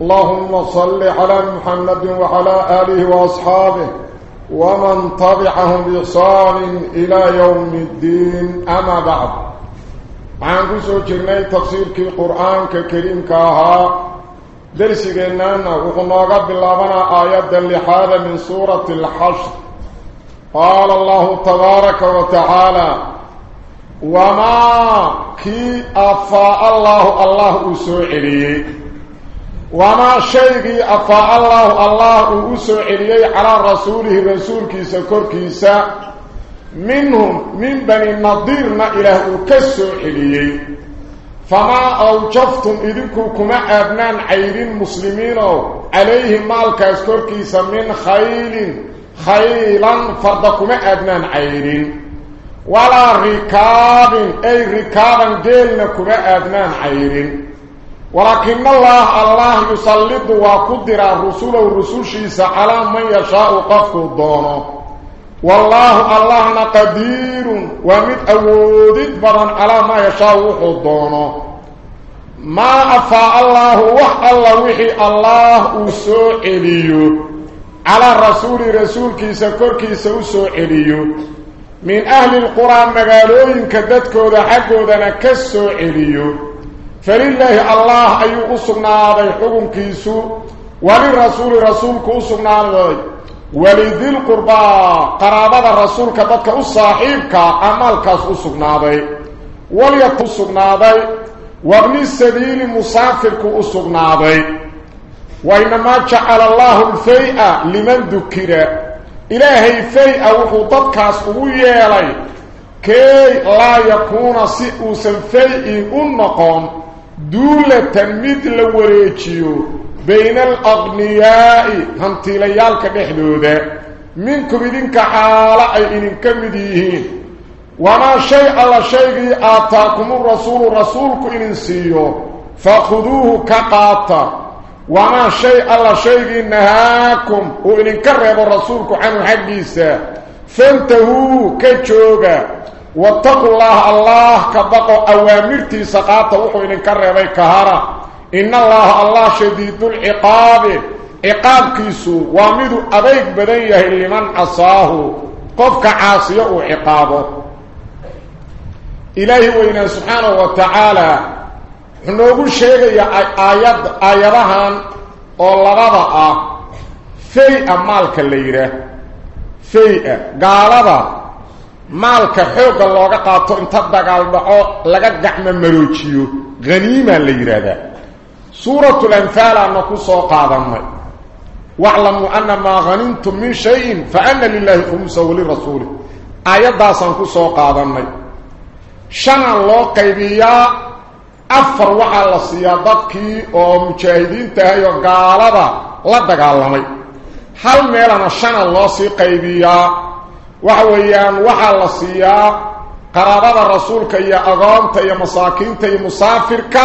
اللهم صل على محمد وعلى آله وأصحابه ومن تبعهم بإحسان إلى يوم الدين. أما بعد عن قصة جرني تفسير كي قرآن كريم كاها. درس جنانا وقلنا قبل الله آيات اللحادة من سورة الحشر. قال الله تبارك وتعالى وما كي أفاء الله الله أسوعلي وما شيء أفاء الله الله أسوعلي على رسوله رسول كيسا كور كيسا. منهم من بني النضيرنا إله كسوعلي فما أوجفتم إذنكم كما أبنان عيرين مسلمين عليهم مالك أسكور كيسا من خيل خيلا فردكما أبنان عيرين. ولا ركاب أي ركابا جيلنا كما أبنان عيرين. ولكن الله الله يسلط وقدر الرسول والرسول شيسا على من يشاء قفك الدونه والله الله قدير ومن أودد بدن على ما يشاء الدونه ما أفاء الله وح الله وحي الله أسوء على الرسول رسول كيسا كور كيسا أسوء من أهل القرآن مقالوين كددكو ذا حقو ذا نكسو فلله الله أي أصبنا هذا حكم كيسو وللرسول رسولك أصبنا هذا ولذي القربى قرابة الرسول كددك أصاحبك أمالك أصبنا هذا وليك أصبنا هذا وابن السبيل مسافرك أصبنا هذا وإنما جعل الله الفيئة لمن ذكره إلهي فيئة وحو ضدكاس ويالي. كي لا يكون سئوسا فيئ النقام دولة مثل وريتيو بين الأغنياء. هنتي ليالك بحدودة منكم إذنك حالة أي إذنك مديهين وما شيء على شيء آتاكم الرسول. رسولك إنسيو فخذوه كقاطة. وما شيء الله شيء نهاكم. وإن كرب رسولك عن حديثا فانتهوا كجوغا واتقوا الله الله كبقوا أوامرتي سقاطة وحو إن كرب كهارا إن الله الله شديد العقاب. عقاب كيسو. وامدو أبيك بدنيه لمن أصاه قفك عاصية عقابه إلهي وإنا سبحانه وتعالى. noogu sheegaya aayad aayadahan oo labada ah fay-a maalka la yidhaah fay-a gaalada maalka xoogga looga qaato inta dagaal dhaco laga gacmo maroojiyo haniimaa la yidhaahdaa suuratul anfaal aana ku soo qaadannay waclamuu ana maa hanimtum min shayin fa ana lilaahi khumusa walirasuuli aayaddaasaan ku soo qaadannay shanaan loo qaybiyaa afar waxaa la siiyaa dadkii oo mujaahidiinta ahay oo gaalada la dagaalamay hal meelana shana loo sii qaybiyaa waxa weeyaan waxaa la siiyaa qaraabada rasuulka iyo agoonta iyo masaakiinta iyo musaafirka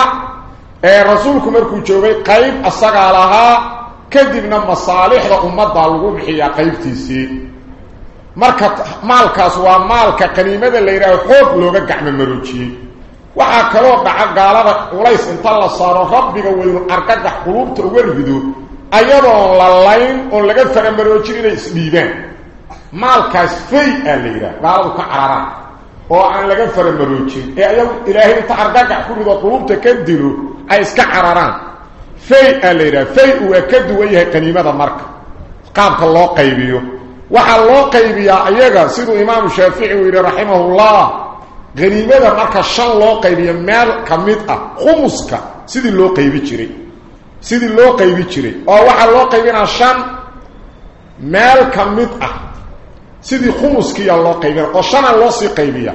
ee rasuulku markuu joogay qayb asagaa lahaa kadibna masaalixda ummadda lagu bixiyaa qaybtiisii. Marka maalkaas waa maalka qaniimada la yidhaaho xoog looga gacmo maroojiyey waxaa kaloo dhaca gaalada culays inta la saaro rabbiga weynu argagax quluubta uga rido ayadoon la layn oon laga faramaroojin inay isdhiibaan rido quluubta ka dilo ay iska cararaan fay aa la yidhaha fay-u waa ka duwan yahay qaniimada marka qaabka loo qaybiyo waxaa loo qaybiyaa iyaga siduu imaamu shaafici uu yidhi raximahullah haniimada marka shan loo qaybiyo meel ka mid ah khumuska sidii loo qaybi jiray sidii loo qaybi jiray oo waxaa loo qaybinaa shan meel ka mid ah sidii khumuskiiya loo qaybina oo shana loo sii qaybiya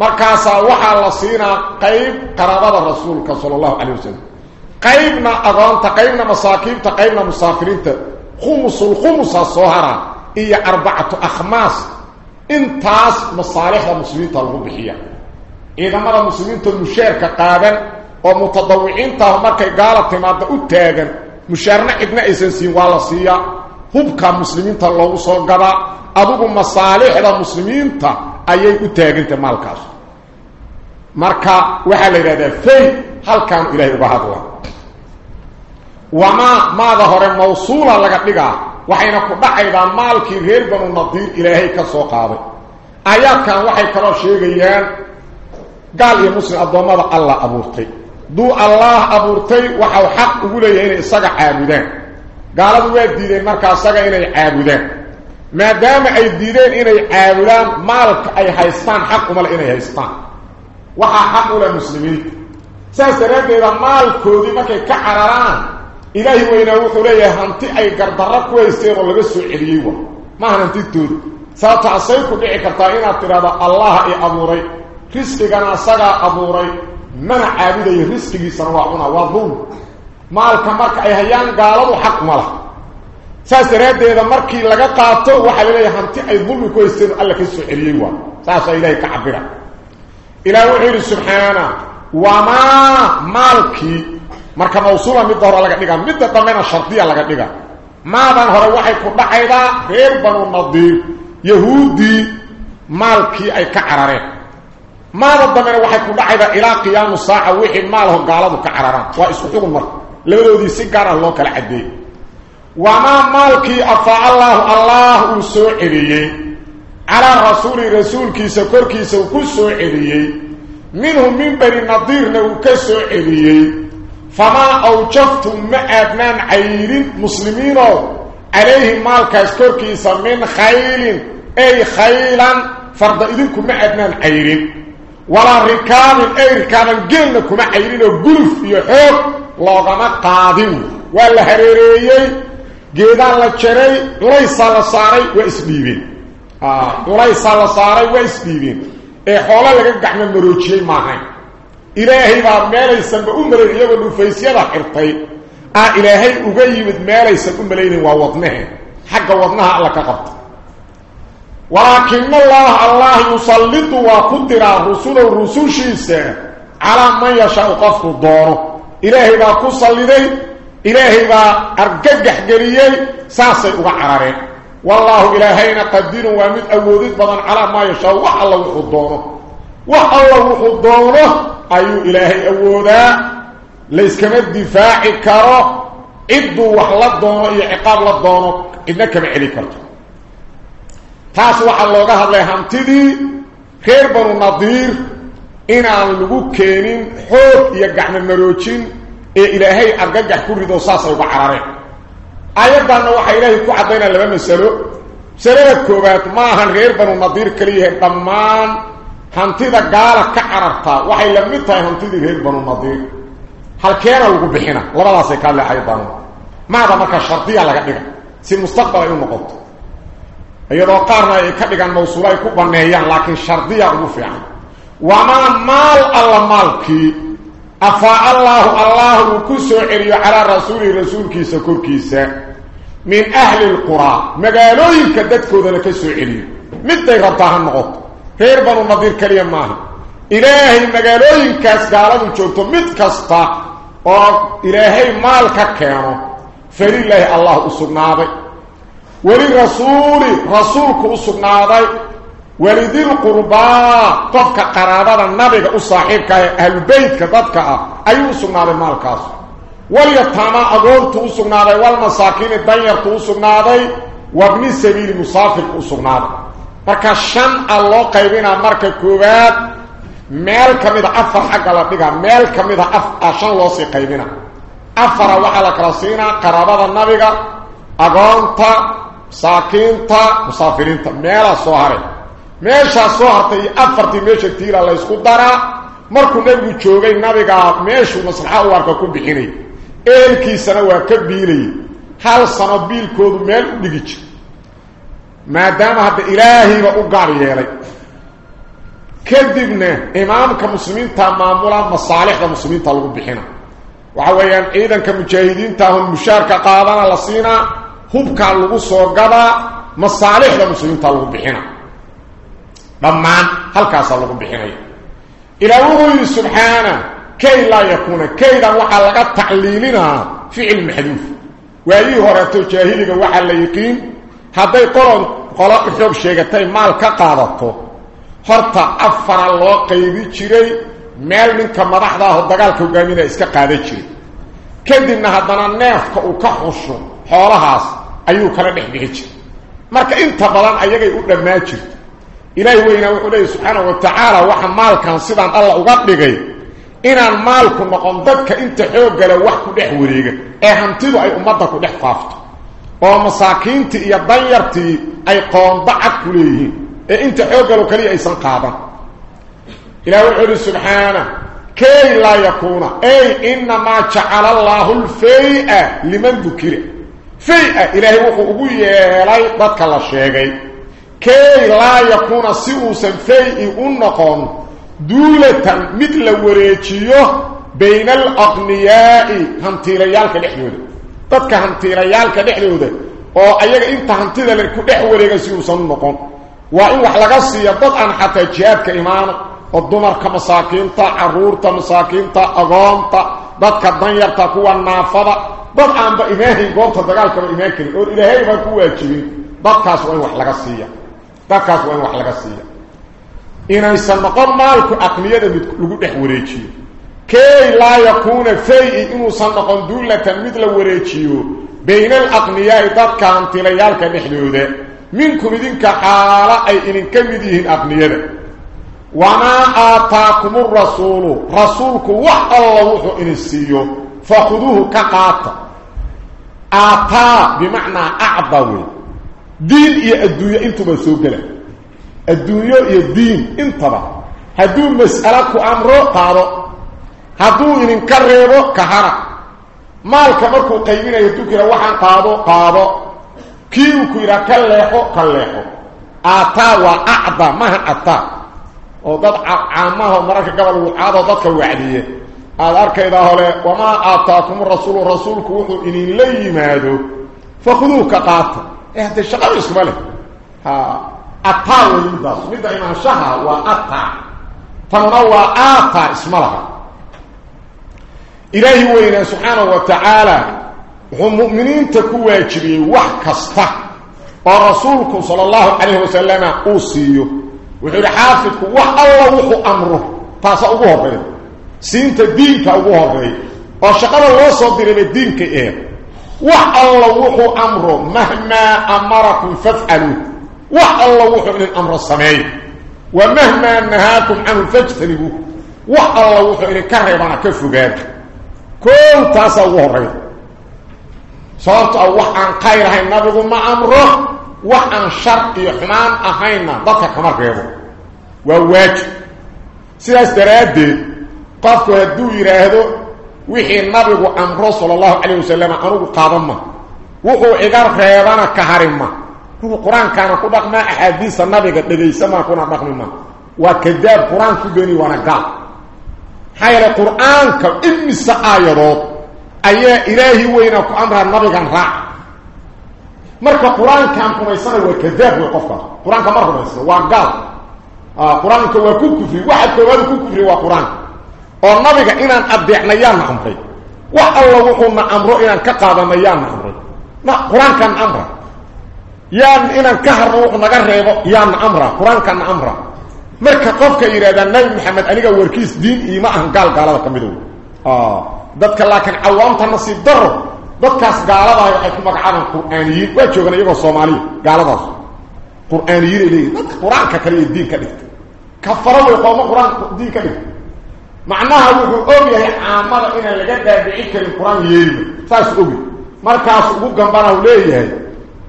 markaasaa waxaa la siinaa qayb qaraabada rasuulka sala allahu calay wasalam qaybna agoonta qaybna masaakiibta qaybna musaafiriinta khumusul khumusa soo hara iyo arbacatu akhmaas intaas masaalixda muslimiinta lagu bixiya ciidamada muslimiinta mushaarka qaadan oo mutadawiciinta markay gaala timaada u taagan mushaarna cidna aysan siin waa la siiyaa hubka muslimiinta loogu soo gadaa adigu masaalixda muslimiinta ayay u taagantay maalkaas. Marka waxaa la yidhahdaa fay halkaanu ilaahay uga hadla. Wamaa maada hore mawsuula laga dhigaa waxayna ku dhacaydaa maalkii reer banu nadiir ilaahay ka soo qaaday. Aayaadkan waxay kaloo sheegayaan gaal iyo muslim addoommada allah abuurtay. Duu allaah abuurtay waxau xaq ugu leeyahay inay isaga caabudaan. Gaaladu waa diideen markaa isaga inay caabudaan maadaama ay diideen inay caabudaan maalka ay haystaan xaq umale inay haystaan. Waxaa xaq u leh muslimiinta saas daraaddeeda maalkoodii markay ka cararaan ilaahi weynaa wuxuu leeyahay hanti ay gardarro ku haysteen oo laga soo celiyey wa. Maahan hantitooda sababto asay ku dhici kartaa inaad tidhahdo allah i abuuray risqigana asagaa abuuray mana caabudayo risqigiisana waa cuna waa dulm maalka marka ay hayaan gaaladu xaq uma saas daraaddeeda markii laga qaato waxaa laleeyahay hanti ay dulmi ku haysteen alla ka soo celiyey waa saasaa ilaahay ka cabira ilaah wuxuu yidhi subxaana wamaa maalkii marka mawsuula midda hore laga dhigaa midda dambena shardiya laga dhiga maadan hore waxay ku dhacaydaa reer banu nadiir yahuuddii maalkii ay ka carareen maada dambena waxay ku dhacaydaa ilaa qiyaamu saaca wixii maalho gaaladu ka cararaan waa isku xugun marka labadoodii si gaar ah loo kala caddeeyey وما مالكي أفع الله الله سعريه على رسول رسولك سكرك سوك سعريه منهم من بني نظير نوك سعريه فما أوجفتم مأبنان عيرين مسلمين عليهم مالك سكرك سمين خيل. أي خيلا فرض إذنكم مأبنان عيرين ولا ركاب أي ركاب قلنكم عيرين قلف يحب لغم قادم. والهريريين geedaan la jaray culaysaa la saaray waa isdhiibeen. Culaysaa la saaray waa isdhiibeen. Ee xoolo laga gacmo maroojiyey maahayn. Ilaahay baa meelaysanba u malayn iyagoo dhufaysyada xirtay. Ah ilaahay uga yimid meelaysan u malaynayn waa wadnahe. Xagga wadnaha alla ka qabta. Walaakina allaha allah yusallidu waa ku diraa rusulow rusushiisa calaa man yashaau qofku doono. Ilaahay baa ku salliday إلهي با أرجح جريي ساسي وعرارين والله إلهينا قدير ومد أودد بضان على ما يشاء. وح الله وخدونه وح الله وخدونه أيو إلهي أودا ليس كما الدفاع كارو. إدو وح الله الدونه إيا عقاب الله الدونه إنك كما إلي كارتو تاس وح الله قهد لهم تدي خير بنو نظير. إنا لنبو كينين. حوك يقعنا مروتين ee ilaahay argagax ku rido saasay uga carareen aayaddanna waxaa ilaahay ku caddaynaa laba masalo masalada koowaad ma ahan reer banu nadiir kaliyahay dhammaan hantida gaala ka carartaa waxay la mid tahay hantidii reer banu nadiir halkeena lagu bixina labadaasay kaa leexaydan maada markaa shardiya laga dhiga si mustaqbal ay u noqoto iyadoo qaarna ay ka dhigaan mawsuulo ay ku banneeyaan laakiin shardiya ugu fiican wamaa maal alla maalkii afaa allaahu allah uu ku soo celiyo calaa rasuulihi rasuulkiisa korkiisa min ahli lquraa magaalooyinka dadkoodana ka soo celiyo miday rabtaa ha noqoto reer banu nadiir keliya maaha ilaahay magaalooyinkaas gaaladu joogto mid kasta oo ilaahay maal ka keeno falilaahi allah u sugnaaday ولذي القرباء طفك قرابات النبي أصاحبك أهل بيتك طفك أيو سمنا للمال كاس. وليطامع أقول توسمنا لي والمساكين الدنيا توسمنا لي وابن السبيل مصافر توسمنا لي. فكا الشم الله قيبين عمرك كوبات. مالك مدى أفر حق الله بيقى. مالك مدى أفر عشان الله سي قيبين أفر وحلك رسينا قرابات النبي أقول ساكين تا مصافرين تا. مالا صهرين meelaa soo hartay iyo afartii meesha tiila la ysku daraa markuu nebigu joogay nabigaa meeshuu maslaxa u arka ku bixinay eelkiisana waa ka biilayay hal sano biilkoodu meel u dhigi jir maadaama hadda ilaahayba u gaar yeelay kadibna imaamka muslimiinta maamula masaalixda muslimiinta lagu bixina waxa weeyaan ciidanka mujaahidiinta ah mushaarka qaadana la siinaa hubkaa lagu soo gadaa masaalixda muslimiinta lagu bixina ضمان هلكاس لو بخينيا إلى وهو سبحانه كي لا يكون كيدا وحلا تعليلنا في علم حديث ولي هرت جاهلك وحلا يقين هذا قرن قلق خوب شيغتاي مال كقادته هرت افر لو قيبي جيري ميل من كمرحدا دغالك غامينا اسكا قاده جيري كدنا هدانا نيف كو كخوش حورهاس ايو كلا دخ دخ جيري marka inta badan ayagay u dhamaajirto إلهي وينه وخدي سبحانه وتعالى وحا مالك سيدان الله أو قدغاي ان ان مالك نكون ددك انت خيو غله واخ كدخ وريغا اي هانتيدو اي امته كدخ فافتو أو مساكينتي يا بنيرتي اي قوم بعك ليه اي انت خيو غلو كلي اي سن قابا إلهي وحده سبحانه كي لا يكون اي انما جعل الله الفيء لمن ذكر فيء إلهي وخو ابو يهلاي بدك الله شيغي كي لا يكون سيوسن فيئي أنقون دولة مثل وريتيو بين الأغنياء همتي ريالك نحيوه تدك همتي ريالك نحيوه أو ايغا إنت همتي ريالك نحيوه سيوسن نقون. وإن وحلقة سيادت عن حتى جهادك إيمان الدمر كمساكين تا عرور تا مساكين تا أغام تا. تدك الدنيار تاكوة النافضة تدك عن بإمهي قوة تدقالك بإمهي كريم إلهي ما كوة جهي بكاس وإن وحلقة سيادت dadkaas waa in wax laga siiya inaysan noqon maalku aqniyada mid lagu dhex wareejiyo kay laa yakuuna fay-i inuusan noqon duulatan mid la wareejiyo bayna alaqniyaai dadka hantilayaalka dhexdooda minkum idinka xaalo ay idinka mid yihiin aqniyada wamaa aataakum rasuulu rasuulku wax alla wuxuu idin siiyo fakhuduuhu ka qaata aataa bimacnaa acda wey دين يا الدنيا أنتم سوق له الدنيا يا دين انت ترى هذو مسالك امره طارو هذو ينكرهو كهر مالك مركو قيمين يا توكيره وحان قادو قادو كيو كيره كلهو كلهو آتا واعظ ما أتا. أو ضد عامه مرك قبل وعاد ضد وعدية. الارك إذا هله وما اعطاكم الرسول رسولكم ان لي ماذ فخذوك قاتل انت الشغال اسمالك ها اطال المدرس مدى ان شها واطع فنوى اطع اسمالها إلهي وإنا سبحانه وتعالى. هم مؤمنين تكوى يجري وحكستا ورسولك صلى الله عليه وسلم أوسيه وحيد حافظك وحالله وحو أمره. تاسا أبوه بي سينت الدينك أبوه بي وشكرا الله صدر من الدينك إيه؟ وحالله وحو أمره مهما أمركم فافعلوه. وحالله وحو إلى الأمر السماعي ومهما أنهاكم عنه فاجتنبوه وحالله وحو إلى كهربان كفقات كل تصوره صوت الله عن قير هاي النبض ما أمره. وعن شرق إخنان أخينا ضفع كمار قيبه وواجه سياس درادي. قفكو هدو يراهدو. وحي النبي عن رسول الله عليه وسلم أنه قادم وحو إغار خيبانا كهارم كل قرآن كان قدق ما أحاديث النبي قد يسمى كنا قدق مما وكذب قرآن في بني ونقا حي لقرآن كإن سآية روض أي إلهي وينك أمر النبي عن راع مرك قرآن كان كما يسمى وكذب وقفك قرآن كما يسمى وقال. آه، قرآن كما يكون كفري واحد كما يكون كفري وقرآن. كما oo nabiga inaan adeecna yaana amray. Wax alla wuxuuna amro inaan ka qaadana yaana amray. Qur'aankaana amra. Yaan inaan ka harno wuxuu naga reebo yaana amra. Qur'aankaana amra. Marka qofka yidhahdaa nabi maxamed aniga warkiis diin iima ahan gaal gaalada ka midow dadka laakiin cawaamta nasiib daro dadkaas gaaladaah waxay ku magacaabaan qur'aaniyiin. Waa joogan iyagoo soomaaliya gaaladaas. Qur'aaniyiin ay dadka qur'aanka kale diin ka dhigta. Kafaro way qooma qur'aanka diin ka dhigta معناها روح اوغي هي عامله ان لا دبعيت القران ييرم فاس اوغي مركاس أو غنبر أو ليه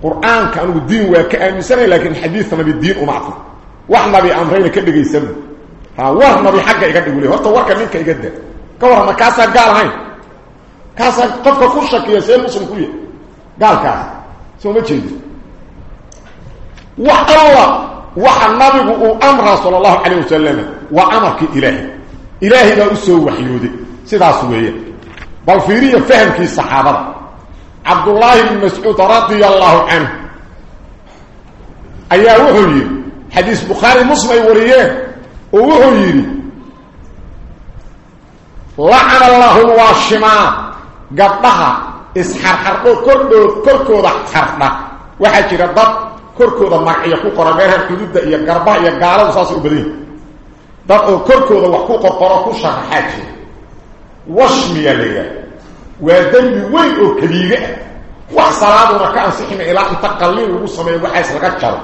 قران كان ودين وكامسن لكن حديث ما بالدين ومعطى وإحنا بامرين كدغيسن ها وإحنا بحق يقدغ لي هو ورك منك يقد كور ما كاسا قال هاي كاسا قف كفشك يا سيل مسلم كوي قال كاس سو متشي وحالله وحنبه أمر رسول الله عليه وسلم وامرك الهي إلهي ذا أسوه وحيودي. سيدا سوية بل فيري فهم في الصحابة. عبد الله بن مسعود رضي الله عنه. أي أوهي حديث بخاري مصري وليه أوهي لعن الله الواشماء قطعها إسحر حرقه. كله كركو ذا حرقه. وحكي ردد كركو ذا معي يقول قرمينها الكدود ذا يقربه يقاله وصاصي أبديه. Ah wax salaaduna ka ansixina ilaa inta qalliin lagu sameeyo waxaas laga jaro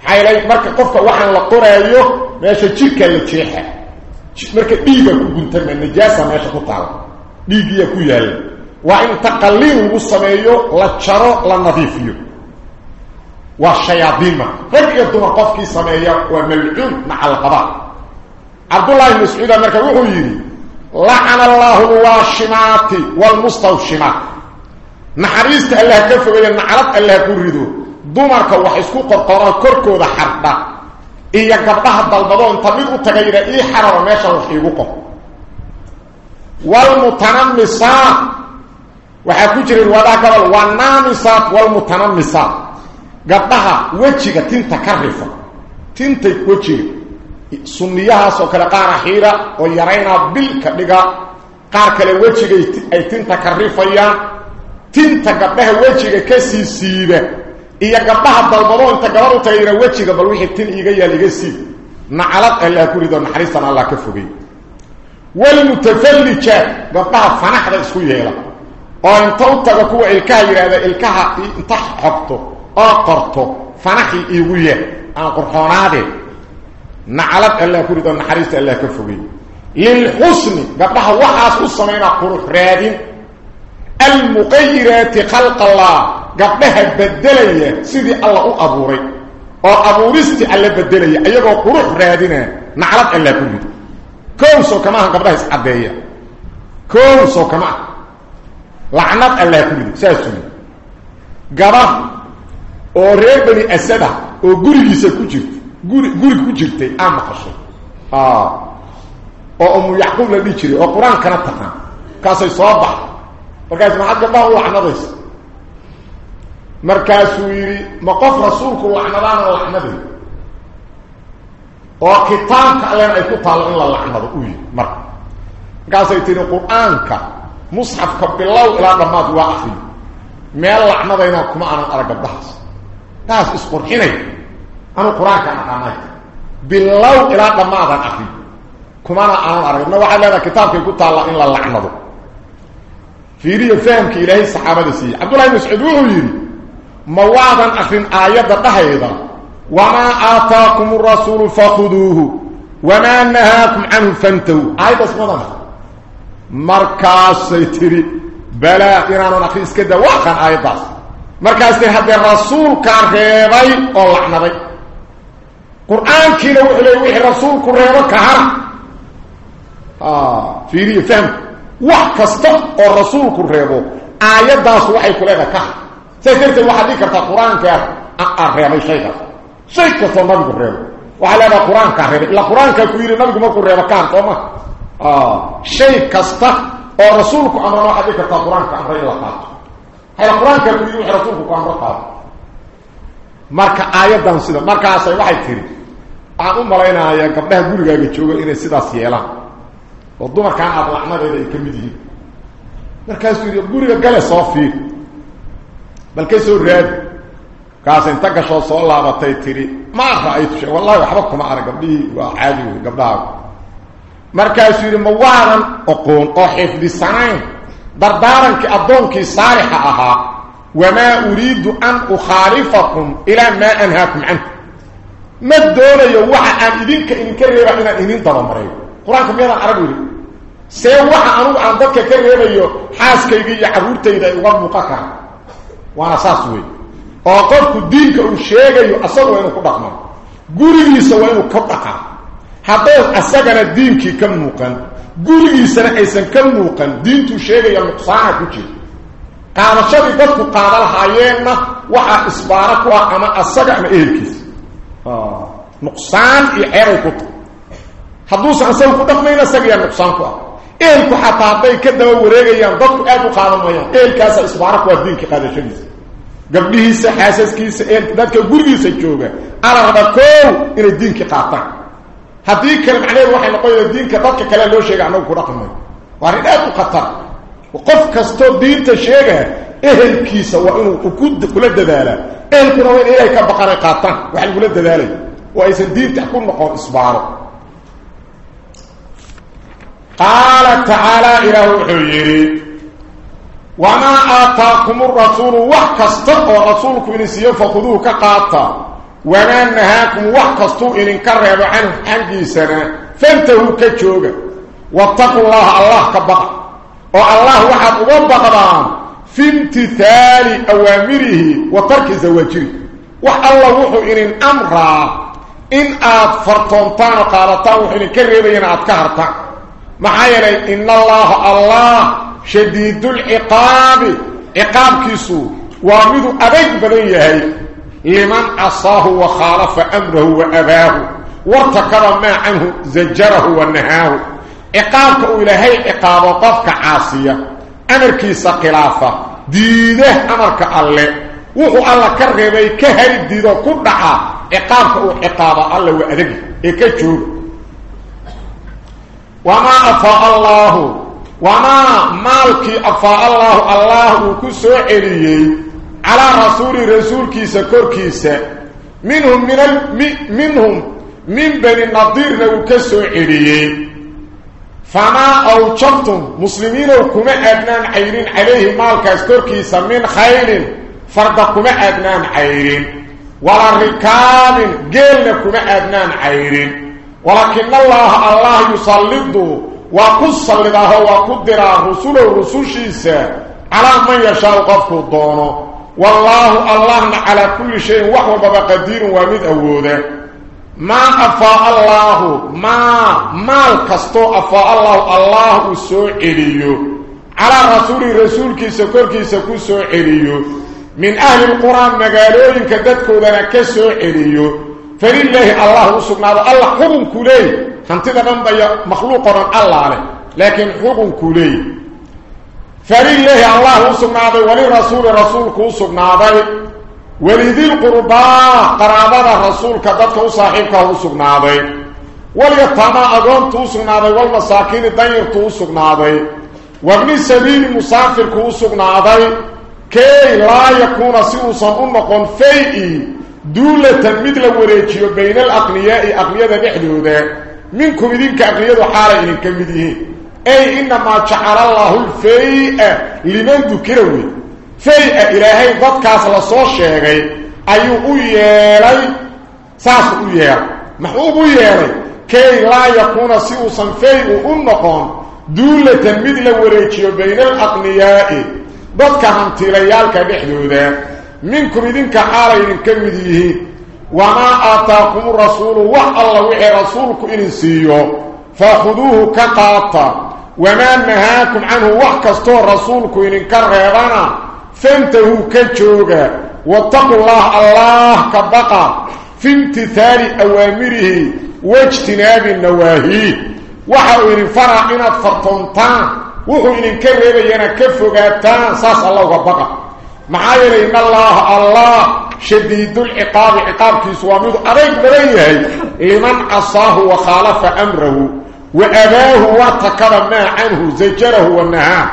maxaa yeelay marka qofka waxaan la qoraayo meesha jirkaa la jeexa marka dhiiga ku guntama najaasa meesha ku taala dhiiggiya ku yaalla waa in taqalliin lagu sameeyo la jaro la nadiifiyo والشياطين ما فجأة دم قفكي سمايا وملعون مع القضاء عبد الله المسعود أمريكا وغيري لعن الله الواشمات والمستوشمات نحريست الله كفه إلا نعرض الله كوريدو دمارك وحسكو قرطورا كوركو ذا حربا إيه يكبه الضلبضو انتميقو تغير إيه حرارو ميشا وخيبوكو والمتنمسات وحكو جري الوضع قبل والنامسات والمتنمسات gabdhaha wejiga tinta ka rifa tintay wejiga sunniyahaas oo kale qaara xiira oo yaraynaa bil ka dhiga qaar kale wejigay ay tinta ka rifayaan tinta gabdhaha wejiga ka sii siiba iyo gabdhaha dalbado inta gabadh u tagayna wejiga bal wixii tin iga yaal iga siib nacalad allah ku rido naxariistan allah ka fogay walmutafallijaat gabdhaha fanaxda isku yeela oo inta u taga kuwa ilkaha yidhaahda ilkaha inta xogto أقرته فنخي إيوية أنا قرحونا دي نعلت الله كريد ونحريست الله كفوه للحسن قبلها وحاس حسنين قرح رادين المقيرات خلق الله قبلها بدلية سيدي الله أبوري أبوريستي الله بدلية أيها قرح رادين نعلت الله كريد كوسو كماها قبلها سعدية كوسو كماها لعنت الله كريد سيستني قبلها oo reer bani asada oo gurigiisa ku jirta guri guriga ku jirtay aa maqashay oo umu yacquub la dhihi jiray oo qur-aankana taqaan markaasay soo baxda markaas maxaad gabdhaha u lacnadaysa markaasuu yidhi ma qof rasuulku lacnadaana lacnaday oo kitaabka allena ay ku taallo in la lacnado u yidhi marka markaasay tihi qur-aanka musxafka bilow ilaa dhammaad waa akriyo meel lacnadayna kuma aanan arag gabdhahaas تاس اسقرحيني أنا القرآن كان أقامي. بالله إلا لما أدان أخي. كما أنا أعلم أرغبنا وحال هذا كتاب كنت الله إلا لعنه في ريو فهمك إلهي الصحابة سي عبد الله يسعدوه يري. موعدا أخي آيات دقاهي وما آتاكم الرسول فخذوه. وما نهاكم عنه فانتو آيات اسمه مركاز سيطري بلا إرانو نخيص كده وقا آيات داس مركز دي حد الرسول كان ريضي أو لحنضي قرآن كيلا وحلي وحي رسول كن ريضي كهر آه في ذي فهم وحكستق الرسول كن ريضي آيات داس وحي كلها كهر سيكرت الوحد ذكرت قرآن كهر أقرمي شيخ شيخ كسل نبي كن ريضي وحلي هذا قرآن كهر لا قرآن كيلا نبي كن ريضي كهر آه شيخ كستق الرسول كن ريضي كهر قرآن كهر ريضي كهر هذا القرآن كان يقول لك رسولك القرآن رقاب مارك آيات دان سيدة مارك آسان واحد تيري أعلم بلاينا يا قبلها قولك يا قبلها إنا سيدة سيالة والدمر كان عبد الأحمد إذا يكمده مارك آسان قولك قال صافي بل كيسو الرياد كاس انتك شو صلى الله بطي تيري ما رأيت شيء والله يحبك معنا قبله وعادي وقبلها مركز يريد موارا أقول أحفظ السعين دردارك أدونك صالحة أها. وما أريد أن أخالفكم إلى ما أنهاكم عنه. ما الدولة يوحى أن إذنك إن كريبا إن إذن تضمري قرآن كم يضع عربي سيوحى أنه أن ذلك كريبا حاس كيبي يحرورتي إذا يغرب مقاكا. وأنا ساسوي. أقفك دينك أشيك يؤصد وينه كبقنا. قريبا يسوينه كبقا. حتى أساقنا دينك كم مقاكا qaadashadii dadku qaada lahaayeenna waxaa isbaaro ku ah ama asaga ama ehelkiisa nuqsaan iyo ceebay ku tahay hadduusan asaga ku dhaqmayna isaga yaa nuqsaan ku ah eelku xataa hadday ka daba wareegayaan dadku aad u qaadan mayaan eelkaasa isbaara ku ah diinka qaadashadiisa gabdhihiisa xaasaskiisa eelka dadka gurigiisa jooga ala raba koow inay diinkii qaataan هذيك عليه واحد نقول الدين كذلك كلام لو شيء عنه كرقم وارداد قطر وقف كستو دين تشيغ أهل كيسا وانو اكود كل الدلالة أهل كنوين اي كان بقر قطر وحي نقول الدلالة وإذا الدين تحكون مقوم اسبارو قال تعالى إلى الحيري وما آتاكم الرسول وحكستقوا رسولكم من السياف فخذوه كقاطر وما نهاكم وقصتوا إن كرروا عنه حمدي سنة فانته كتشوغا واتقوا الله الله كبقى والله وحب وبقى في امتثال أوامره وترك زواجه الله وحو إن أمره إن آت فرطانتان وقالتان وحو إن كرروا إن آت كهرتان معايلا إن الله الله شديد العقاب عقاب كيسو وامده أبيك بنيه هاي إيمان أصاه وخالف أمره وأباه وارتكر ما عنه زجره ونهاه. إقابك إلى هاي إقابة طفك عاصية. أمرك سقلافة ديده أمرك ألي وهو الله كرغي بي كهل الديده كبعا إقابك إقابة ألي وأذك إكتشور وما أفاء الله. وما مالك أفاء الله. الله كسو إليه. على رسول رسول كيسا كور كيسا منهم من منهم من بني نظير النظير وكسو عريين فما أوجبتم مسلمين وكما أدنان عيرين عليه مالك كور كيسا من خير فردكما أدنان عيرين. ولا ركام قيلنكما أدنان عيرين. ولكن الله الله يصلد وكسلده وكدر رسول الرسول شيسا على من يشاء قفك الدونه والله الله على كل شيء وهو بقدير ومد أوده. ما أفاء الله ما مال كستو أفاء الله الله سوء على رسول رسول كيسا كور كيسا كسوء إليه من أهل القرآن مقالوين كددكو ذنا كسوء إليه فلله الله سبحانه الله حكم كلي نبي مخلوق الله عليه. لكن حكم كلي فلله الله سبحانه ولرسول رسولك سبحانه. ولذي القرباء قرابة رسولك ضدك صاحبك سبحانه. واليتامى أدونت سبحانه والمساكين ديرت سبحانه. وابن السبيل مسافر سبحانه. كي لا يكون سيوسا أنقون فيئي. دولة مثل وريتيو بين الأقنياء أقنياء بحدودا منكم إذنك أقنياء حالة إنك أي إنما جعل الله الفيء لمن ذكروه فيء إلهي ضدكاس لصوص شيئا أيو أيالي ساس أيال محبوب أيالي كي لا يكون سيوسا فيء أنقون دولة مثل وريتيو بين الأقنياء. ضدك هنتيليالك بحدودا منكم إذنك حالة إذنك مديه وما آتاكم الرسول وح الله وحي رسولك إن سيو فأخذوه كقاطة وما نهاكم عنه وح كستور رسولك إن كرغيبنا فانتهوا كجوغا واتقوا الله الله كبقى. في امتثال أوامره واجتناب النواهي. وحاو إن فرع إن فرطنتان. وحو إن كرغيبنا كفقاتان ساس الله كبقى. معايا إن الله الله شديد العقاب. عقاب كيسوامد أريك بريه لمن عصاه وخالف أمره. وأباه واتكر ما عنه زجره والنهاه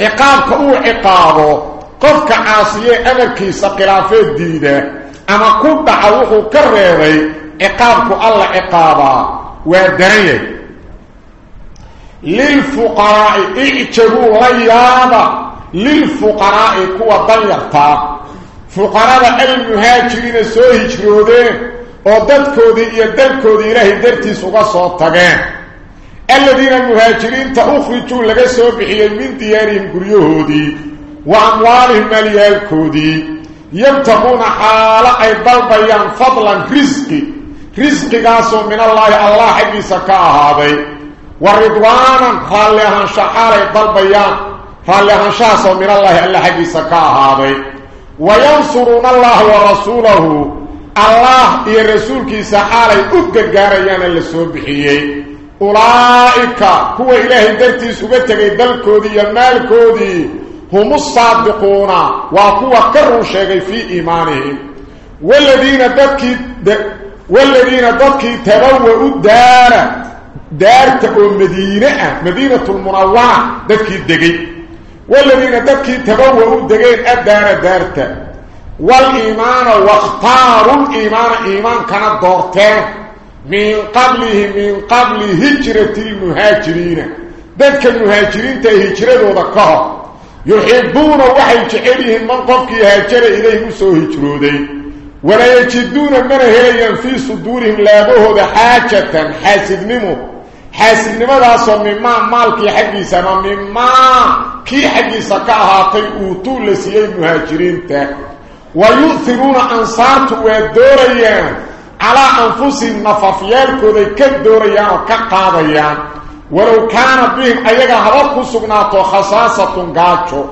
عقابك هو عقابه. قفك عاصية أمركي سقلافة ديدة. أما كنت عوحه كريري عقابك الله عقابا. ودريه للفقراء اعتبوا غيابا. للفقراء كوا ضيرتا فقراء المهاجرين سو هجرودين oo dadkoodii iyo dalkoodii ilaahay dartiis الذين المهاجرين تأخرجوا لغسوا بحيان من ديارهم قريهودي وأموالهم مليالكودي يمتقون حالا أي ضلبيان فضلا رزق رزق قاسوا من الله الله حبيسا كاهابي والردوانا خاليهان شحالا ضلبيان خاليهان شاسوا من الله الله حبيسا كاهابي وينصرون الله ورسوله. الله يرسولك سحالا أدقاريان اللي سبحيه أولئك هو إلهي درتي سبتك دلكودي يمالكودي هم الصادقون وكوا كروا شيء في إيمانهم والذين دكي والذين دكي تبوأوا الدار. دار تقول مدينة مدينة المنورة. دكي الدقي والذين دكي تبوأوا الدقين الدار دارته. والإيمان واختاروا الإيمان إيمان كانت دورته. من قبله من قبل هجرة المهاجرين. ذلك المهاجرين تهجروا ذكرهم يحبون وحي جعلهم من قفك يهاجر إليه مسو هجرودي ولا يجدون من هليا في صدورهم لابوه حاجة. حاسد نمو. حاسد نمو صم مما مالك حقي سما مما كي حقي سكاها طيئوتو لسيئي المهاجرين تهجرين ويؤثرون أنصارت ودوريان على أنفسهم نففيال كودي كدوريان وكقاضيان ولو كان بهم أيها هبطوا سقناتو خصاصة قاتشو.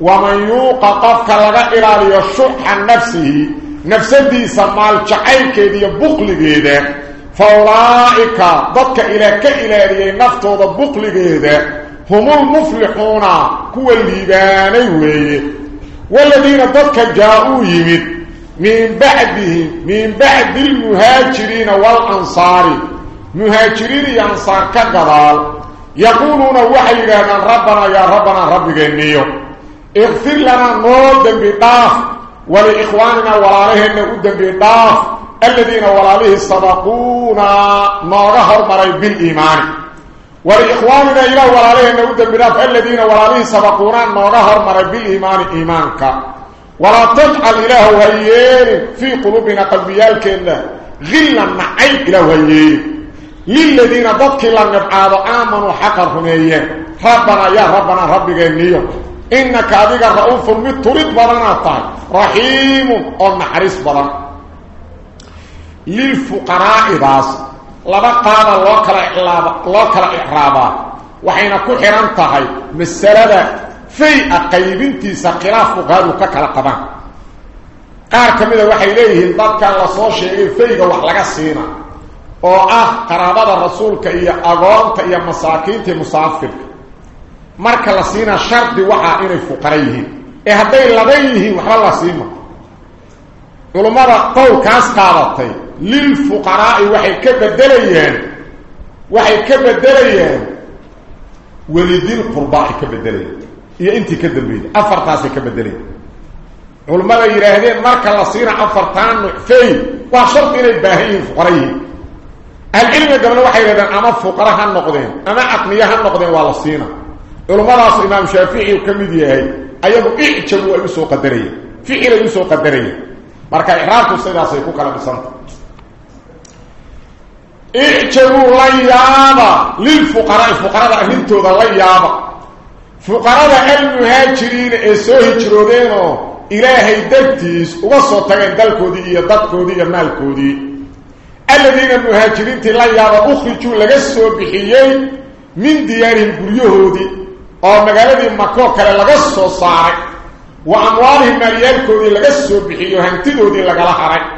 ومن يوق قفك لغا إلالي الشح عن نفسه. نفسه سمال جعيك دي بقل جيدا فأولئك ضدك إلى كإلالي نفتو ضد بقل جيدا هم المفلحون كو الليباني والذين ضدك جاءوا يمد من بعده من بعد المهاجرين والأنصار. مهاجرين ينصار كقضال يقولون وحي لنا ربنا يا ربنا رب جنيو. اغفر لنا نور دم بطاف ولإخواننا ولالهن قدم بطاف الذين ولاليه صدقونا نورهر مري بالإيمان. ولإخواننا إلى ولاليه نود براف الذين ولاليه سبقونا نورهر مر بالإيمان. إيمانك. ولا تجعل إله هيين في قلوبنا قلبيالك إلا غلا معيك إله هيين للذين ضدك لن يبعاد آمنوا حقا رميين ربنا يا ربنا ربك إنيو إنك أذيك الرؤوف المترد برنا رحيم ونحرس برنا للفقراء باس laba qaada loo kala loo kala ixraabaa waxayna ku khilaafku qaadu ka kala qabaan qaar ka mida waxay leeyihiin dadkan lasoo sheegay fayga wax laga siina oo ah qaraabada rasuulka iyo agoonta iyo masaakiinta musaafirka marka la siina shardi waxaa inay fuqara yihiin ee hadday laban yihiin waxba la siima culummada qowlkaas qaadatay للفقراء وحي كبدليان وحي كبدليان ولدي القرباء كبدليان يا انت كدبيد افرتاسي كبدليان علماء يراهدين marka la siina afartaan fay waa shart inay baahiyin fuqarayn العلم قبل waxay yiraahdaan ama fuqara han noqdeen ama aqniya han noqdeen waa la siina culimadaas imaam shaafici kamid yahay ayagu icjabu ay soo qadarayeen ficil ay soo qadarayeen marka iraabtu sidaas ay ku kala dhisantay اعجبوا فقراء المهاجرين إسوه جرودينو إلهي دكتيس وصو تغن دالكو دي يددكو دي يمالكو دي الذين المهاجرين ليابا أخرجوا لغسوا بحيين من ديارهم قريوه دي أو مقالة مكوكة لغسوا صارك وأموالهم ماليالكو دي لغسوا بحيين هنتدو دي لغلا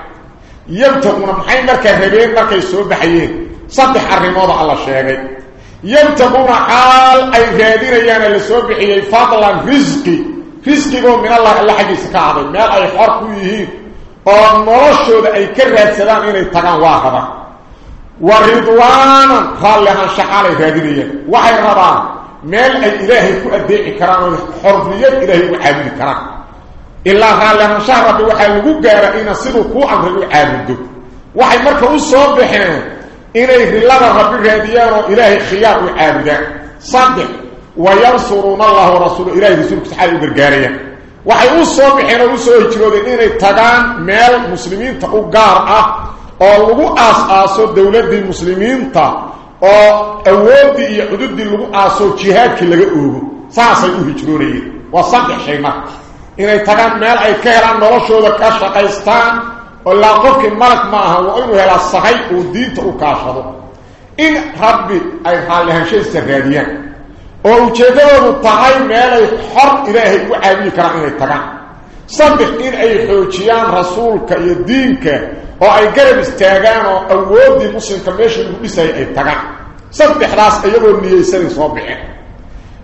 يبتغون محي مركا هبين مركا سو بحيين صدح الرموضة على الشيخي يبتغون حال أي غادين ايانا لسو بحيين فضلا رزقي. رزقي من الله الله حقي سكاعدي مال أي حركو يهين ونرشو أي كرهد سلام اني تغان واحدا ورضوانا قال لها شحالي غادين ايانا وحي ربان مال أي إلهي كو ادعي كرام حرفيات إلهي وحامل كرام. ilaa raallihanshaha rabbi waxaa lagu gaara ina siduu kuu amray u caabudo waxay marka caabudaan saddex wayansuruuna allaha warasuulu ilahay rasuulkiisa xaal u gargaarayaan waxay u soo baxeen oo u soo hijroodeen inay tagaan meel muslimiinta u gaar ah oo lagu aas-aaso dowladdii muslimiinta oo awooddii iyo xududdii lagu aaso jihaadkii laga oogo saasay u hijroonayeen waa saddex shay marka inay tagaan meel ay ka helaan noloshooda ka shaqaystaan الله قفك الملك معها وقلوه إلى الصحي ودينت وكاشده إن ربي أي فعل لهم شيء استغاليا ووجده بطعيم إلي حرب إلهي وعبيك رأينا التقام صدق إن أي حوتيان رسولك يدينك وأي قرب استغانا أولي مسلم كميشن ومسلم التقام صدق راس أيضو أني يسر صبعين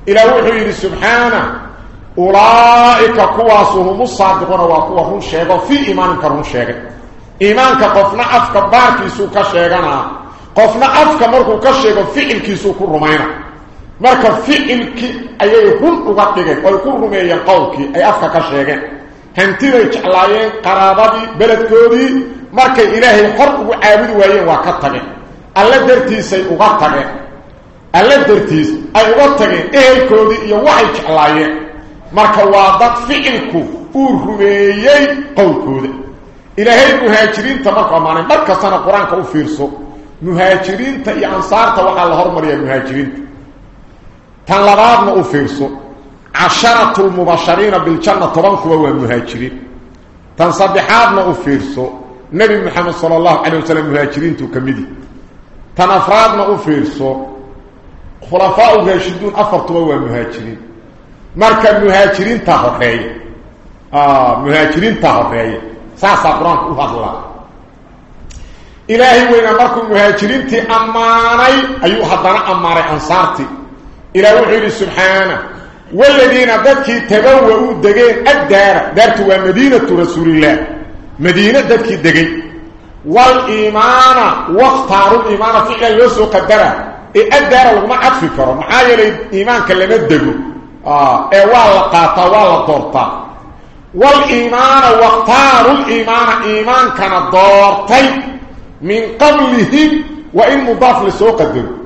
إلى وحيري سبحانه أولئك قواسهم الصادقون وقواهم الشيخ في إيمانك رهم الشيخ iimaanka qofna afka baarkiisuu ka sheeganaa qofna afka markuu ka sheego ficilkiisuu ku rumayna marka ficilkii ayay run uga dhigeen oy ku rumeeyeen qowlkii ay afka ka sheegeen hantiday jeclaayeen qaraabadii beledkoodii markay ilaahay xor ugu caabudi waayeen waa ka tageen alle dartiisay uga tageen alle dartiis ay uga tageen ehelkoodii iyo waxay jeclaayeen marka waa dad ficilku uu rumeeyey qowlkooda إلى إلهي المهاجرين تمركوا معنا مركز سنة قرآن كأو فيرسو. مهاجرين تأي أنصار توقع اللهور مريا مهاجرين. تنلغابنا أو فيرسو. عشرة المباشرين بالجنة طبانكوا هو مهاجرين. تنصبحابنا أو فيرسو. نبي محمد صلى الله عليه وسلم مهاجرين تكمدي تنفرادنا أو فيرسو. خلفاء وغيشدون أفرطوا هو مهاجرين. مركز مهاجرين تهرهي آه مهاجرين تهرهي آه ساسا قرآن كوفات الله إلهي وإن أمركم مهاجرين تي أماني أيو حدنا أماني أنصارتي إلهي وحيري سبحانه والذين ذاتك تبوؤوا دقين الدار دارت ومدينة رسول الله مدينة ذاتك دقين والإيمان واختاروا الإيمان فيك اليسو قدره اي الدار وما أفكره معايا لإيمان كلمات دقو اي والقاطة والطورطة والإيمان واختاروا الإيمان إيمان كان دورتي من قبلهم وإن مضاف لسوء قدروا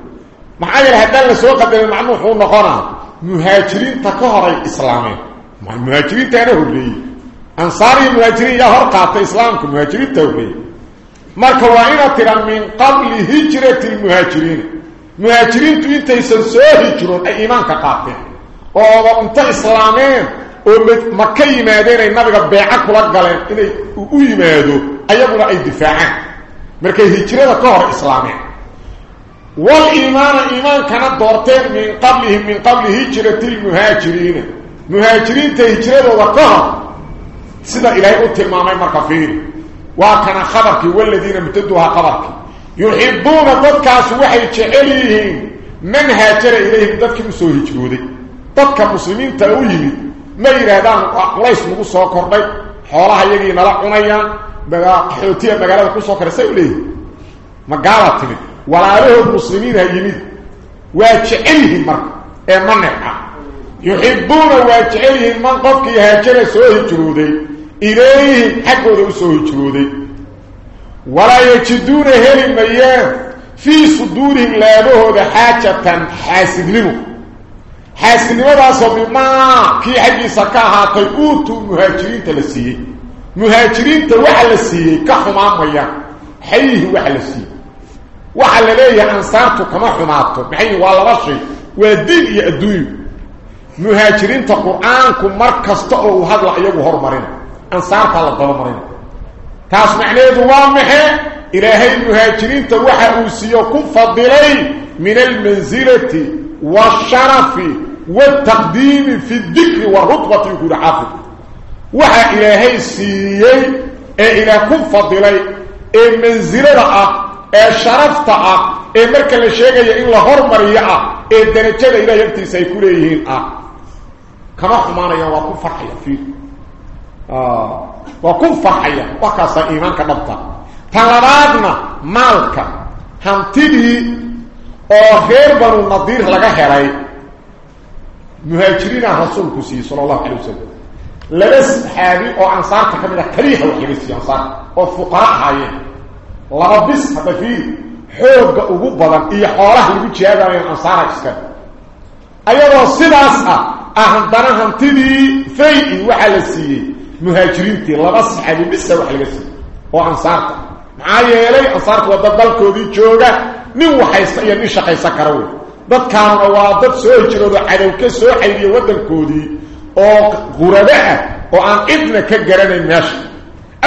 ما عجل هدان لسوء قدروا معنو حول نقرا مهاجرين تكهر الإسلامي ما المهاجرين تانه لي. أنصاري المهاجرين يهر قاطة إسلامك مهاجرين تولي ما كواعنا ترى من قبل هجرة المهاجرين. المهاجرين تولي تيسن سوء هجرون أي إيمان كقاطة وانت إسلامين. Oo maka yimaadeen ay nabiga beeca kula galeen inay u yimaado ayaguna ay difaacaan markay hijrada ka hor islaameen waliimaana iimaankana doorteen min qablihim min qabli hijrati lmuhaajiriina muhaajiriinta hijradooda ka hor sida ilaahay u tilmaamay marka fiiri waa kana khabarkii waladiina mutaduha khabarkii yuxibuuna dadkaas waxay jecel yihiin man haajara ilayhim dadkii usoo hijrooday u ma yidhaahdaan qulays nagu soo kordhay xoolaha iyagii nala cunayaan xootiya magaalada kusoo koray say u leeyihin magaala timid walaalahood muslimiinha yimid waa jecel yihiin marka ee ma nebca yuxibuuna waa jecel yihiin man qofkii haajara soo hijrooday ilayhim xaggooda usoo hijrooday walaa yajiduuna heli mayaan fii suduurihim laabahooda xaajatan xaasidnimo حاسنوا راسه بما في حجي سكاها كيوتو مهاجرين تلسيه مهاجرين توحلسيه كحما ميا حيه وحلسيه وحل لي انصار كما حماته بحي ولا وشي ودين يا ادوي مهاجرين تقرانكم مركز تو أو هذا ايغو هرمرين انصار تلا دمرين تاسمع لي ضوامه إلى هي المهاجرين توحلسيه كفضلي من المنزلة والشرف والتقديم في الذكر والرطبة يقول حافظ وحا إلهي سيئي اي إلى كن فضلي اي منزل رأى اي شرفتع اي مركا لشيغي إيه إلا هر مريع اي درجل إلا يبتي سيكوليهين. كما خمانا يا وكن فرحيا فيه. آه، وكن فرحيا وكاسا إيمان كبطا تغرادنا مالك هم تدهي أو غير بانو نظير لغا هرائي tan labaadna maalka hantidii oo reer banu nadiir laga helay muhaajiriina rasuulku siiyey sala allahu calay wasalam laba saxaabi oo ansaarta ka mid ah kaliyaha wax laga siiyey ansaarta oo fuqara ahaayeen laba bis hadda fiiri xoogga ugu badan iyo xoolaha lagu jihaadaayeen ansaara iska ayadoo sidaas ah ah haddana hantidii fay-i waxaa la siiyey muhaajiriintii laba dadkaanuna waa dad soo hijiroodo cadow ka soo cayriya waddankoodii oo qurabo ah oo aan cidna ka garanayn meesha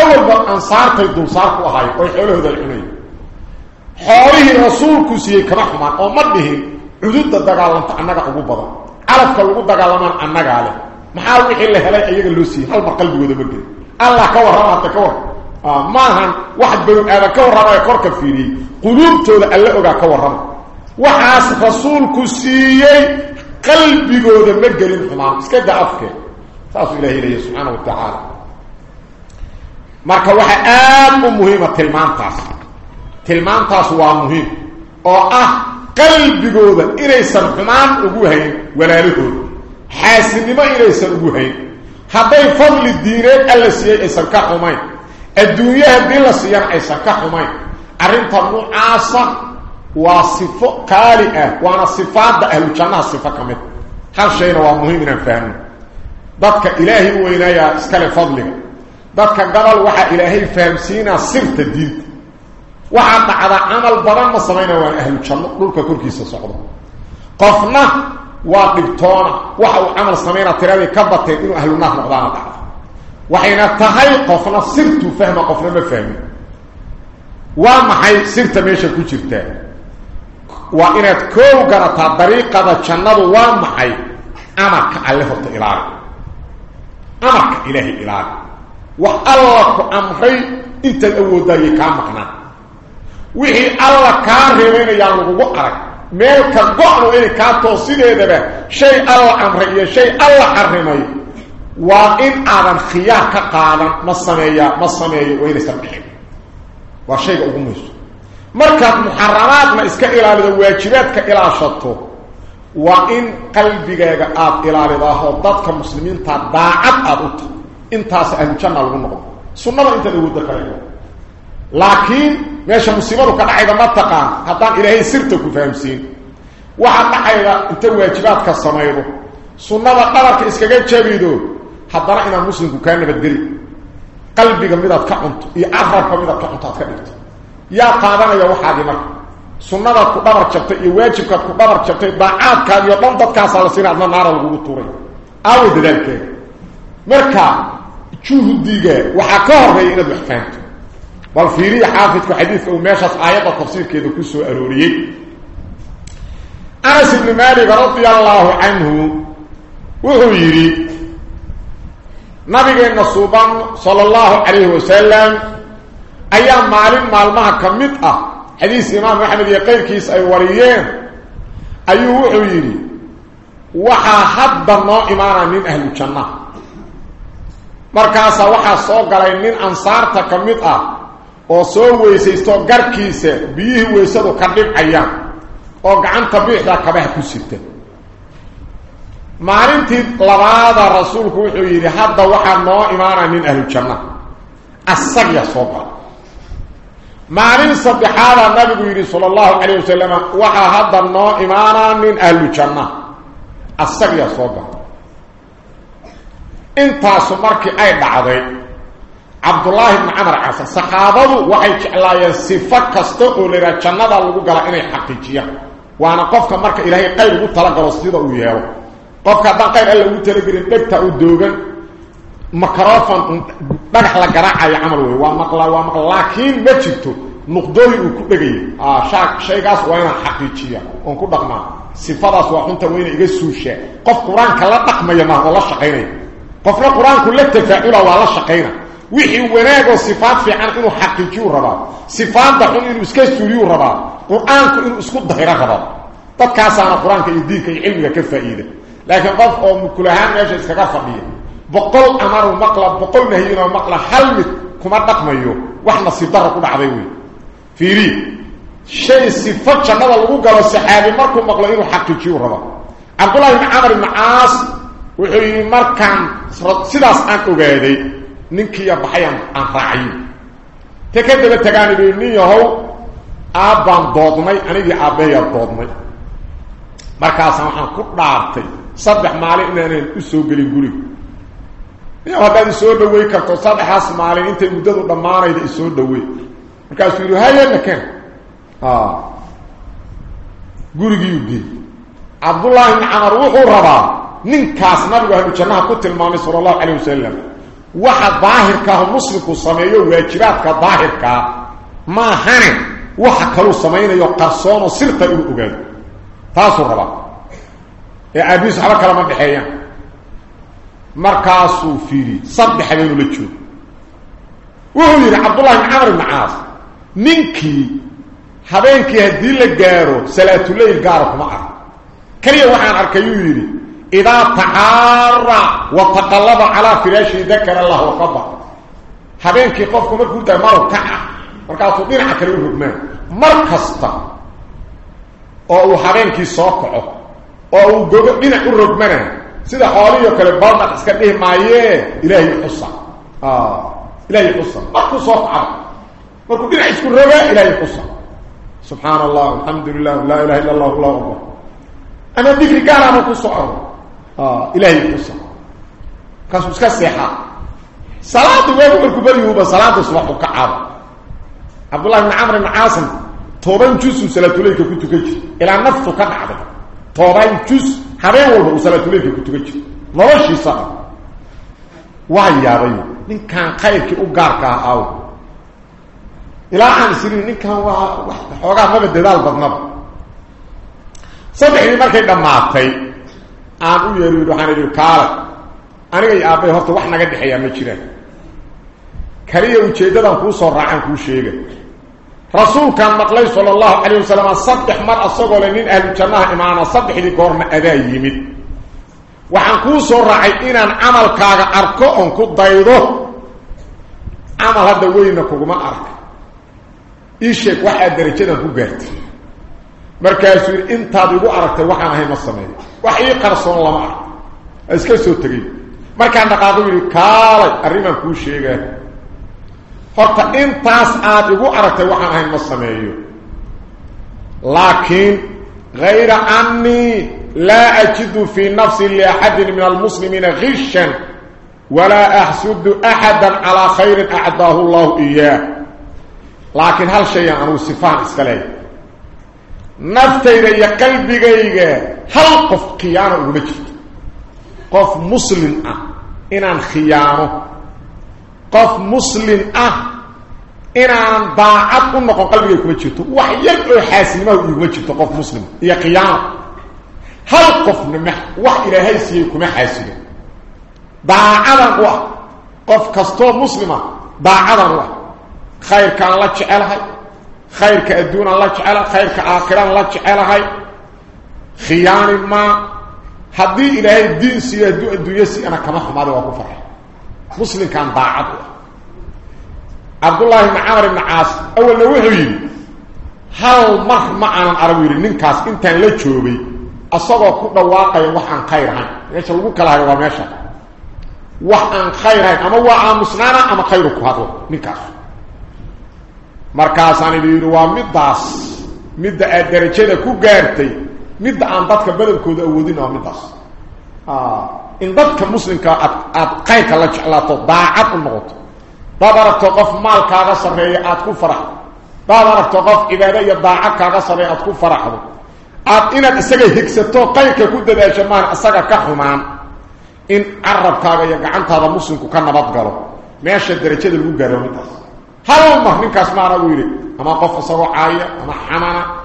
awalba ansaartay dulsaar ku ahaayeen oo xoolahooda ay cunayen xoolihii rasuulku siiyey kama xumaan oo ma cududda dagaalanta annaga ugu badan calabka lagu dagaalamaan annagaa leh maxaa wixii la helay ayaga loo siiyey hal mar qalbigooda ma gelin allah ka warrama hadda ka warram maahan wax banu aadan ka warrama ee korka fiiriyey quluubtooda alla ogaa ka warrama waxaas rasuulku siiyey qalbigooda ma gelin xumaan iska da afkee saasuu ilahay leeya subxaana wa tacaala marka waxaa aada u muhiima tilmaantaas tilmaantaas waa muhiim oo ah qalbigooda inaysan xumaan ugu hayn walaalahooda xaasidnimo inaysan ugu hayn hadday fadli diineed alla siiyey aysan ka xumayn adduunye haddii la siiyana aysan ka xumayn arrinta nucaasa وصف كالئه وأنا صفات أهل الجنه صفه كامل هل شيء هو مهم ان نفهم بدك الهي هو الهي اسكل فضله بدك قبل وحا الهي فهمسينا صفه الدين وحا على عمل بران ما سمينا وان أهل الجنه دولك كركيس سقده قفنا واقف تونا وحا عمل سمينا تراوي كبت انه أهل النار نقضان وحين تهي قفنا صفه فهم قفنا ما فهم وما هي صفه ماشي كل شيء qofna ma fahmin waa maxay sirta meesha ku jirtaa waa inaad koow garataa dariiqada jannadu waa maxay amarka alle horta ilaali amarka ilaahay ilaali wax alla ku amray intaad awooddaayay kaa maqnaan wixii alla kaa reebaynayaan lagugu arag meel ka go-nu inay kaa too sideedaba shay alla amray markaad muxaramaadna iska ilaalido waajibaadka ilaashato waa in qalbigaaga aada ilaalidaahoo dadka muslimiinta daacad aada u tahay intaas ahlujanna lagu noqdo sunnada intaad awoodda kale laakiin meesha musiibadu ka dhacayda ma taqaan haddaan ilaahay sirta ku fahamsiin waxaa dhacayda inta waajibaadka samaydo sunnada dhabarka iskaga jabido haddana inaan muslimku kaa nabadgeli qalbiga midaad ka cunto iyo carabka midaad ka cunto aad ka dhigto yaa qaadanaya waxaadii marka sunnadaad ku dhabar jabtay iyo waajibkaad ku dhabar jabtay daacaadkaadi oo dhan dadkaasaa la siina adna naara lagugu tuuray aawo dadaalkeeda marka juhdiga waxaa ka horeeya inaad wax fahamto bal fiiriya xaafidku xadiidka uu meeshaas aayadda tafsiirkeeda ku soo arooriyey anas ibni maalik radia allaahu canhu wuxuu yidhi nabigeenna suuban sala allahu calayhi wasalam ayaa maalin maalmaha ka mid ah xadiis imaam axmed iyo qayrkiis ay wariyeen ayuu wuxuu yidhi waxaa hadda noo imaanaa nin ahlu janna markaasaa waxaa soo galay nin ansaarta ka mid ah oo soo weysaysto garkiisa biyihii weysadu ka dhibcayaan oo gacanta biixda kabaha ku sita maalintii labaada rasuulku wuxuu yidhi hadda waxaa noo imaanaa nin ahlu janna asagya soo gala maalin saddexaadaa nabigu yidhi sala allahu calayh wasalam waxaa hadda noo imaanaa nin ahlu janna asagya soo gala intaasu markii ay dhacday cabdullaahi bni camar casan saxaabadu waxay jeclaayeen sifo kasta oo la yidhaha jannada lagu gala inay xaqiijiyaan waana qofka marka ilaahay qayr ugu talagalo sida uu yeelo qofka haddaan qayr alla ugu talagelin dhegta u doogan ميكروفون بدخ لا غرا أي عمل وي. وا مقلا لكن ما جبتو نقدوي كو آه شاك وين حقيقيا اون كو دقما سفراس وحنت وين اي سوشة. قف قرآن كلا دقما يما ولا شقينا قف قرآن كلا تفاعل ولا شقينا وحي وراغ صفات في عقله حقيقي ربا. صفات دخل انه اسك سوري ربا. قرآن كلا إسكو دهيرا ربا. تكاسا قرآن كي دين كي علم لكن قف أو مكلهان ماشي اسكا فضيه maqla hal mid kuma dhaqmayo wax nasiib daro ku dhacday wey fiiri shay sifo jannada lagu galo saxaabi markuu maqlo inuu xaqiijiyuu rabaa cabdullahi ibni camar ibni caas wuxuu yidhi markaan sidaas aan ogaaday ninkiiya baxayaan aan raacayin te ka daba tagaani bay nin yahow aabbaan doodnay anigii aabbahayaa doodnay markaasaan waxaan ku dhaartay saddex maalin inaanan u soo gelin guriga niyow haddaad isoo dhawey karto saddexaas maalin intay muddadu dhammaanayda isoo dhawey markaasuu yidhi haye makan gurigiiu geey cabdullaahi ibni camar wuxuu rabaa ninkaas nabigu ahlu jannaha ku tilmaamay sala allahu calayh wasalam waxa daahirkaaho muslimku sameeyo waajibaadka daahirkaa maahane waxa kaluu samaynayo qarsoonoo sirta inuu ogaado taasuu rabaa ee aabihiis waxba kalama dhexeeyaan caas ninkii habeenkii haddii la gaaro salaatuleyl gaara kuma ark kaliya waxaan arkay yuu yidhi idaa tacaara wa taqallaba calaa firaashi dakara allah waqaba habeenkii qofku markuu daa marow kaca markaasuu dhinaca kale u rogmaan mar kasta oo uu habeenkii soo kaco oo uu gogo dhinac u rogmana balnaq iska dhihi maayee ilaahay xusa ilaahay xusa markuu soo kacaba markuu dhinac isku rogaa ilaahay xusa subxaana allah alxamdu lilah laa ilaha illa allah allahu akbar ama dikri gaaraama ku soo aro ilaahay xusa markaasuu iska seexaa salaada waagu markuu baryuuba salaada subax u kacaaba cabdullahi bn camr ibn caasim toban jusuu salaatuleylka ku tukan jir ilaa naftu ka dhacday toban jus habeen walba uu salaatuleylka ku tukan jir noloshiisa waa yaabay ninkan khayrkii u gaarka ah aaw ilaa aan isiri ninkan waa xoogaa maba dadaal badnaba. Saddexdii markay dhammaatay aan u yeeri waxaan idhi kaale aniga iyo aabbay horta wax naga dhexeeyaa ma jiraan. Kaliya ujeeddadan kuu soo raacaan kuu sheega rasuulkaan maqlay sala allahu calayh wasalam saddex mar asagoo le nin ahlu jannaha imaana saddexdii goorna adaa yimid waxaan kuu soo raacay inaan camalkaaga arko oon ku daydo camal hadda weyna kuguma arka ii sheeg waxaad darajadan ku gaartay markaasuu yidhi intaad igu aragtay waxaan ahay ma sameeyo wax ii qarsoon lama arko a iska soo tegay فقط إن تاس اسعد ابو ارت وحنها المسميه لكن غير اني لا اجد في نفسي لاحد من المسلمين غشا ولا احسد احدا على خير اعطاه الله اياه لكن هل شيء عن صفات إسكالي نفسي يا قلبي غير هل قف قيامه وجدت قف مسلم ان خيامه قف مسلم آه ان ان باعت امكم قلبي كما جئت وحير الحاسم ما يجي وجهك قف مسلم يا قيام هل قف نمح وحير هيسيكم حاسم باعوا قوا قف كستو مسلمه باعوا خير كان لا جعل هي خير كادون لا جعل خير كاخرا لا جعل هي خيان ما حدي إلى دين سي ادو ادو يسي أنا كما حماده وكفر ah camar ibni caas awalna wuxuu yidhi hal mar ma aanan aragu yidhi ninkaas intaan la joogay asagoo ku dhawaaqaya wax aan khayr ahayn meesha lagu kala hayo waa meesha wax aan khayr ahayn ama waa aamusnaana ama khayru ku hadlo ninkaas markaasaan idhi yidhi waa middaas midda aad darajada ku gaartay midda aan dadka badankooda awoodin waa middaas in dadka muslimka aad aada khayrka la jeclaato daacad u noqoto daad aragto qof maalkaaga sarreeya aada ku faraxdo daad aragto qof cibaado iyo daacad kaaga sarreeya aada ku faraxdo aad inaad isaga higsato qayrka ku dadaasho maan isaga ka xumaan in carabkaaga iyo gacantaada muslimku ka nabad galo meesha darajada lagu gaaro middaas hal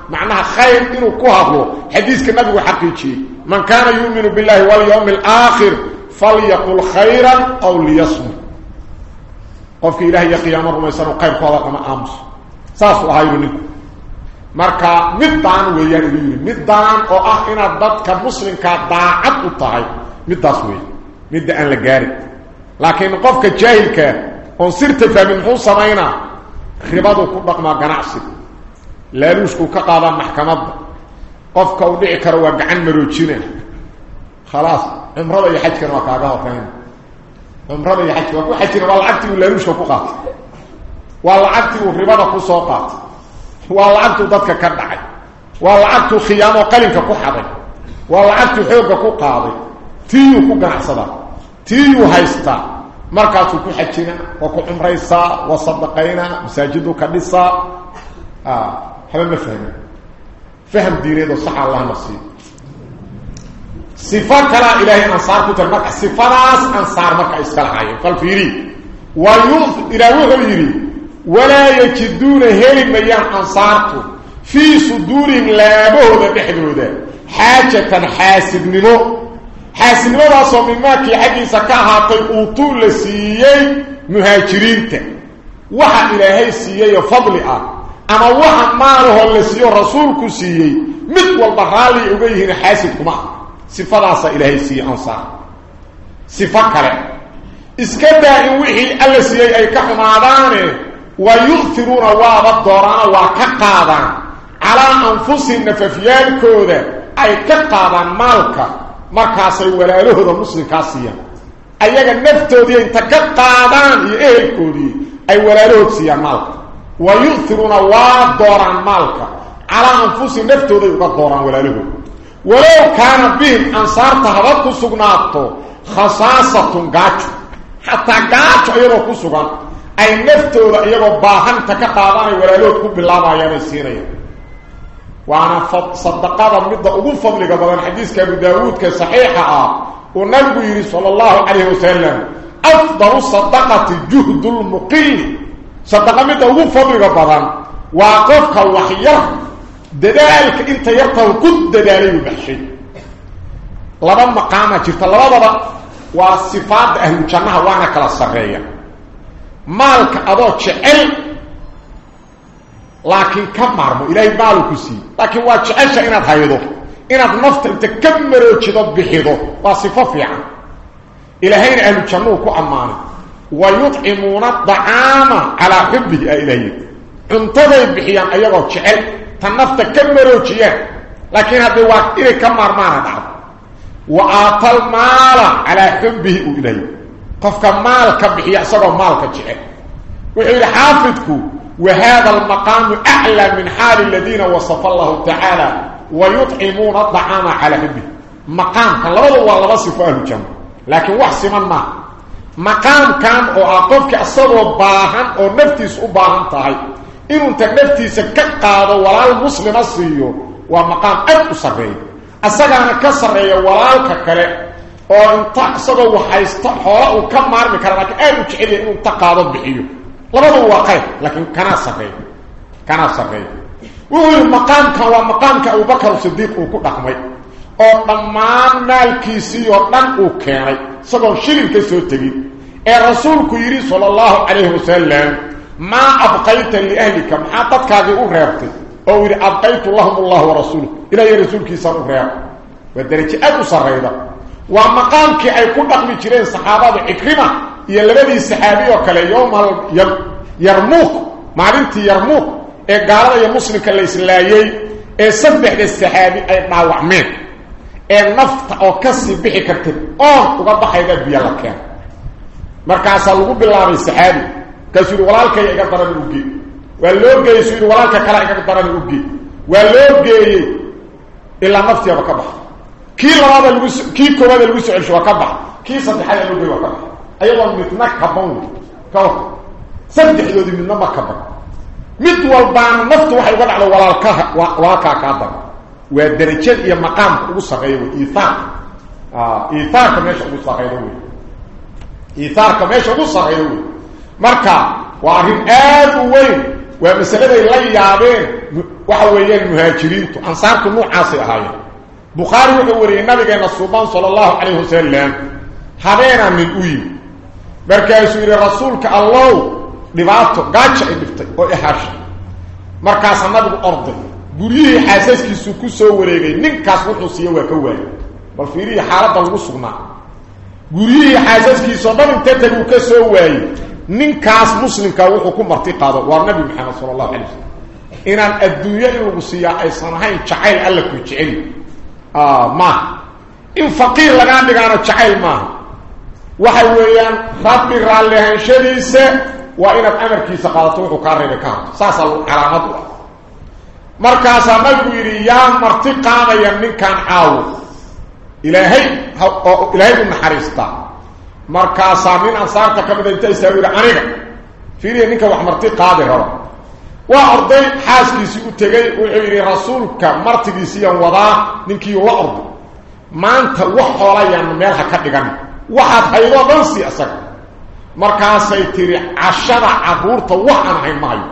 معناها خير إنه كهفلو حديث كنبي وحقيقي. من كان يؤمن بالله واليوم الآخر فليقل خيرا أو ليصمت. وفي الله يقيام رمي سنو قير فالاقنا آمس. ساسو هاي مركا مدان ويان ويان أو إحنا ضدك مسلم كاداعات وطاعي مداس ويان. مدان لقارب. لكن قفك جاهلك. أنصرت فمنحو سمينا خباده كبك ما قنعصد laaluushkuu ka qaadaa maxkamadda qofka uu dhici karo waa gacan maroojina khalaas cumrada iyo xajkana waa kaaga horeyn cumrada iyo xajka waa ku xajina waa lacagtii uu laaluushka ku qaatay waa lacagtii uu ribada ku soo qaatay waa lacagtuu dadka ka dhacay waa lacagtuu khiyaamoo qalinka ku xaday waa lacagtuu xoogga ku qaaday tiiyuu ku ganacsadaa tiiyuu haystaa markaasuu ku xajina waa ku cumraysaa waa sadaqaynaa masaajiduu ka dhisaa حبيب ما فهمه. فهم ديريده صح الله نصيب. صفات لا اله الا انصار كتب صفات أنصار مكه السلحي فالفيري ويوم إلى وهيري ولا يجدون هل ميان انصارته في صدور لا بهد بحدود حاجة حاسب منه حاسب له أصلا مما كي حقي سكاها طي اوطول سيي مهاجرينته وحا إلى هي سيي فضل آه. Ah siiyey mid walba raalli uga yihiin xaasidkuma sifadaasa ilaahay siiyey ansaar sifo kale iska daa in wixii alla siiyey ay ka xumaadaane wa yu'hiruuna waaba dooraana waa ka qaadaan calaa anfusihim nafafyaalkooda ay ka qaadaan maalka markaasay walaalahooda muslimkaa siiyaan ayaga naftoodii inta ka qaadaan iyo ehelkoodii ay walaalahood siiyaan maalka ويؤثرون الله وادورا مالك. على أنفسهم نفتوا ذلك دورا ولا لهم ولو كان بهم أنصار تهبط سقناته خصاصة قاتل. حتى قاتل أيضاً قصوغان أي نفتوا ذلك باهم تكتاباني ولا لهم بالله بايان السيني وأنا صدقا بمدة أبو فضلك بذلك الحديث كابو داوود كالصحيحة ونبو يري صلى الله عليه وسلم. أفضل صدقة جهد المقيم. صدق من تقول فضلك بران وقفك وحيرك دلالك إنت يرتو كد دلالي وبحشي لما مقامة جرت الله بابا وصفات أهل جنة وانك لصغية مالك أبو تشعل لكن كم مرمو؟ إلهي مالك سي لكن هو تشعلش إنا تهيضو إنا تنفت إنت كم مروتش دب بحيضو وصفات يعني إلهين أهل جنة وكو أمانك ويطعمون الطعام على حبه إليه. انتظر بحيا أيضا تشعل تنفت كمرو تشعل لكن هذا الوقت إليه كمار مالا دعب وآت المال على حبه إليه. قفك مال كبحيا صدو مالك كتشعل وإلى حافظك وهذا المقام أعلى من حال الذين وصف الله تعالى ويطعمون الطعام على حبه. مقام كان لبضو الله لكن واحد سمان maqaamkan oo ah qofka asagoo baahan oo naftiisa u baahan tahay inuu ta naftiisa ka qaado walaal muslima siiyo waa maqaam aad u sarreeya. Asagaana ka sarreeya walaalka kale oo inta isagoo waxhaysta xoola uu ka maarmi kara laakiin aad u jecelya inuu ta qaado bixiyo. Labaduu waa qayb laakiin kanaa sarreeya kanaa sarreeya. Wuxuu yihi maqaamkan waa maqaamka abubakar sidiiq uu ku dhaqmay oo dhammaan maalkiisii oo dhan uu keenay isagoon shilinka soo tegin الرسول كيري صلى الله عليه وسلم ما أبقيت لأهلك ما أعطتك هذه أغريبك أو إذا أبقيت لهم الله ورسوله إلى يا رسول كي صار أغريبك ودريك أدو صار أيضا ومقام كي أيكون بقمي كيرين صحابة عكرمة يلبدي صحابي وكلا يوم يرموك ما عدنت يرموك قال يا مسلم كالليس اللايي سبح للصحابي أي ناو عمين النفط أو كسي بحكرتين أو تقضح هذا بيالك يعني markaasaa lagu bilaabay saxaabi kaasuu yidhi walaalkaya iga daran uge waa loo geeyey suu walaalka kale iga daran uge waa loo geeyey ilaa naftiaba ka baxa kii labaada lagu kii koowaada lagu soo celsho waa ka baxa kii saddexaada loo geey waa ka baxa ayagoo midna kaban ka war saddexdoodii midna ma kaban mid walbaana naftu waxay uga dhacdo walaalkaha walaalkaa kaa dara waa darajada iyo maqaamka ugu sarreeya wey iihaarka iihaarka meesha ugu sarreeya marka waa arrin aad u weyn waa masaladay la yaabeen waxa weeyaan muhaajiriintu ansaartu nuucaasay ahaayeen bukhaari wuxuu wariyey nabigeena suuban sala allahu calayhi wasalam habeenaa nin u yimi markaasuu yidhi rasuulka allow dhibaato gaaja ay dhiftay oo ihasha markaasaa nabigu orday guryihii xaasaskiisuu ku soo wareegay ninkaas wuxuu siiye waa ka waayay bal fiirihii xaaladda lagu sugnaa guryihii xaasaskiisao dhan inta taguu ka soo waayey ninkaas muslimkaa wuxuu ku marti qaado waa nabi maxamed sala allahu alay wasalam inaan adduunyo in lagu siiyaa aysan ahayn jacayl alla ku jeceli maaha in faqiir lagaa dhigaano jacayl maaha waxa weeyaan rabbi raallihaanshadiisa waa inaad amarkiisa qaadato wuxuu kaa reebay ka harto saasaa calaamad u ah markaasaa marti qaadaya ninkan caawo inta istaa yidhi aniga fiiriya ninka wax marti qaadi raba waa orday xaaskiisii u tegey wuxuu yidhi rasuulka martigiisiiyaan wadaa ninkiiu la orday maanta wax xoolayaanna meel ha ka dhigan waxaad haydoo dhan sii isaga markaasay tiri cashada caruurta wax aan ahayn mahayo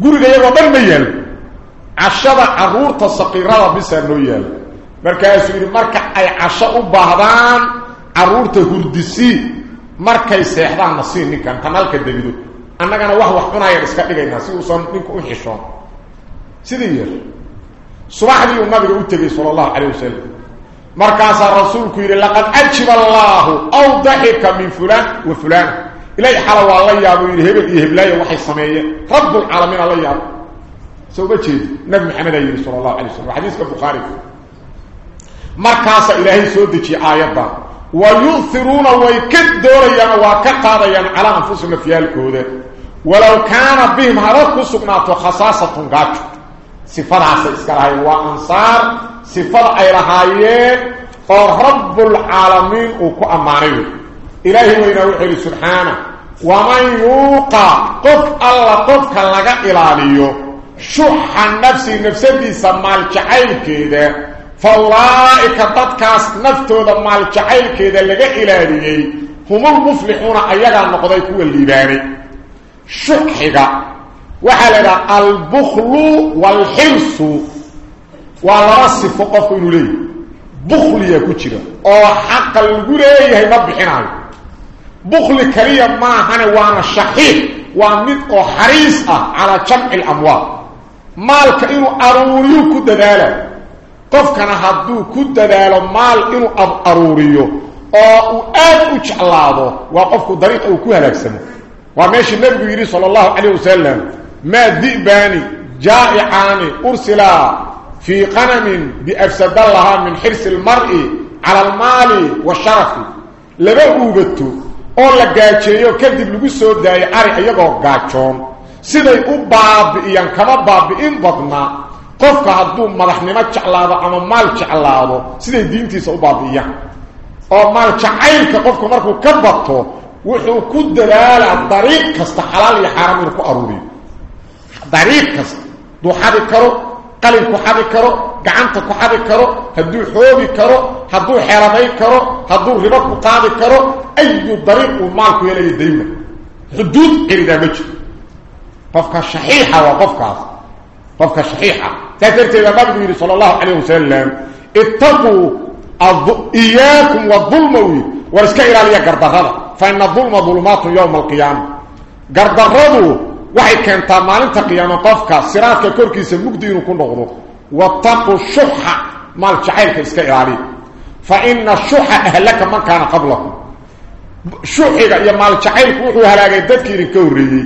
guriga iyagoo dhan ma yaalo cashada caruurta saqiirada bisaa noo yaalo markaasuu yidhi marka ay casho u baahdaan caruurta hurdisii markay seexdaanna sii ninkan tanalka dabido annagana wax wax cunayaan iska dhigaynaa si uusan ninku u xishoon sidii yar subaxdii uu nabiga u tegey sala allahu calayh wasalam markaasaa rasuulku yidhi laqad ajiba allaahu aw daxika min fulaan wa fulaan ilaahi xala waa la yaabo yidhi hebel iyo heblaaya waxay sameeyeen rabbulcaalamiina la yaabo soo ma jeedi nabi maxamedaa yidhi sala allahu alay wasalam xadiiska bukhaariga markaasaa ilaahay soo dejiyey aayaddan wa yu'hiruuna way ka doonayaan waa ka qaadayaan calaa anfusihim nafyaalkooda walow kaana bihim haba ku sugnaato khasaasatun gaajo sifadaasay iska lahaayeen waa ansaar sifada ay lahaayeen oo rabbulcaalamiin uu ku ammaanay wey ilaahi weynaa wuxuu yidhi subxaana waman yuuqa qof alla qofka laga ilaaliyo shuxa nafsi nafsadiisa maaljacaylkeeda فأولئك تدكاس نفتو دم الجحيل كذا اللي جاء إلى ذي هم المفلحون أيضا نقضيك هو الليباني. شكحك وحلق البخل والحرس والرصف قفل لي. بخل يا كتير أو حق القرية هي مبحنا بخل كريا ما هنا وأنا شحيل وانتق حريصة على جمع الأموال. مالك إنو أروريو كدداله inuu aruuriyo oo uu aad u jeclaado waa qofku dariiqa uu ku halaagsamo waa meeshii nabigu yidhi sala allahu calayh wasalam maa di'baani jaa'icaani ursilaa fii qanamin biafsada lahaa min xirsi almar'i cala almaali washarafi laba uubato oo la gaajeeyo kadib lagu soo daayo ari iyagoo gaajoon siday u baabi'iyaan kama baabi'in badna qofka hadduu madaxnimo jeclaado ama maal jeclaado siday diintiisa u baabi'iyaan oo maal jacaylka qofku markuu ka bato wuxuu ku dadaalaa dariiq kasta xalaal iyo xaaraam inuu ku aruuriyo dariiq kasta hadduu xadi karo qalin ku xadi karo gacanta ku xadi karo hadduu xoogi karo hadduu xeeladayn karo hadduu ribo ku qaadi karo ayu dariiq uu maalku helayo dayma xuduud celidaa ma jiro qofka shaxiixa waa qofkaas قفك صحيحة. تأثير تبابك من صلى الله عليه وسلم. اتقوا الظ... إياكم والظلم ورسك إلى لي قرد فإن الظلم ظلمات يوم القيامة. قرد غضو وحي كان تامالين تقيام قفك سراتك كوركيس مكدين كن غضو واتقوا الشحة مال شحيرك إسك إلى لي فإن الشحة أهلك من كان قبلكم. شحيرك يا مال شحيرك وحوها لأجددك إلى كوري.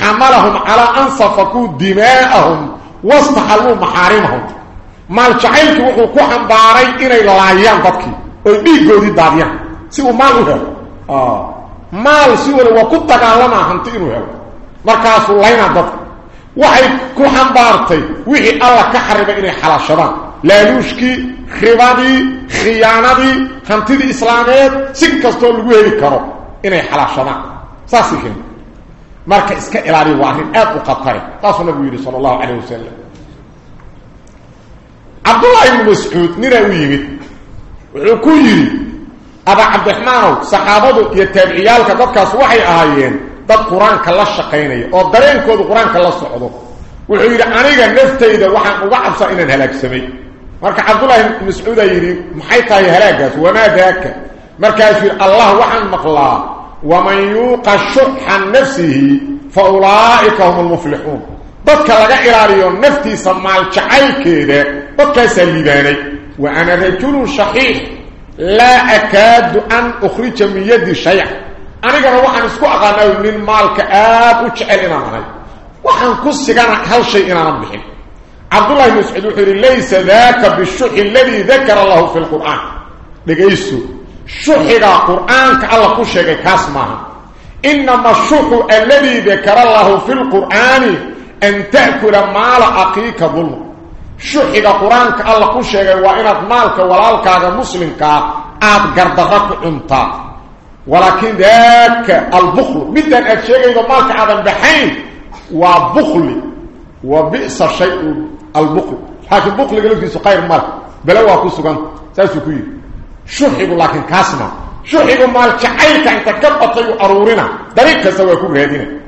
حملهم على أنصفكو دماءهم. Xamalahum calaa an safakuu dimaa'ahum wastaxalluu maxaarimahum maal jacaylkii wuxuu ku xambaaray inay laayaan dadkii oy dhiiggoodii daadiyaan si uu maal u helo maal si wali waa ku dagaalamaa hanti inuu helo markaasuu laynaa dadka waxay ku xambaartay wixii alla ka xaribay inay xalaashadaan laaluushkii ribadii marka iska ilaaliya waa arrin aad u khatare saasuu nabigu yidhi sala allahu calayh wasalam cabdullahi ibnu mascuud ninaa u wuxuu ku yidhi aba cabdiraxmaanow saxaabadu iyo taabiciyaalka dadkaas waxay ahaayeen dad qur-aanka la shaqaynaya oo dareenkoodu qur-aanka la socdo wuxuu yidhi aniga naftayda waxaan uga cabsaa inaan halaagsamay marka cabdullahi ibnu mascuudaa yidhi maxay tahay halaagaas wamaa daaka markaasuu yidhi allah waxaan maqlaa ومن يوق الشح عن نفسه فأولئك هم المفلحون. بدك لغا الىريو نفتي سمال شعيكيده بدك سليباني وأنا رجل شحيح لا أكاد أن أخرج من يدي شيئا أنا غرو ان اسكو اقانا من مالك ابو جعل إنا مالي وحن كسغنا هل شيء إنا مبخين عبد الله بن سعيد ليس ذاك بالشح الذي ذكر الله في القرآن. لقيسو. شحر القرآن كالله كشك كاسمه. إنما الشحق الذي ذكر الله في القرآن أن تأكل مال أقيك ظلم. شحر القرآن كالله كشك وإنك مالك ولالك هذا مسلم كأب قردغك انت. ولكن ذلك البخل. مثل الشيء إذا مالك عدم بحين وبخل. وبئس الشيء البخل. هكذا البخل يقول في سقير مالك بلوها كسوكا سيسوكوين شحب لكن كاسما شحب مال جعيلك أنت قبط أرورنا دريك سوى كل هذين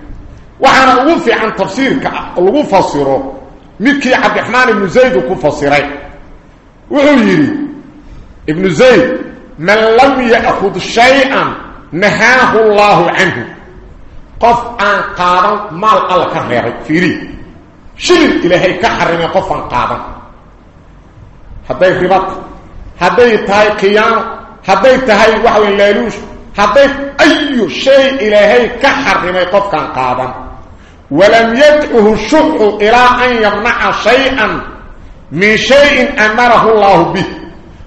وحنا أغفع عن تفسيرك أغفع صيره مكي عبد الرحمن بن زيد وكفى صيره وهو ابن زيد من لم يأخذ شيئا نهاه الله عنه. قف عن قابا مال ألك الرئي فيري. شرق إلهي كحرم قف عن قابا هذا يفرق hadday tahay waxa weyn laaluush hadday ayu shay ilaahay ka xarimay qofkan qaadan walam yadcuhu shuxu ilaa an yamnaca shay-an min shayin amarahu allaahu bih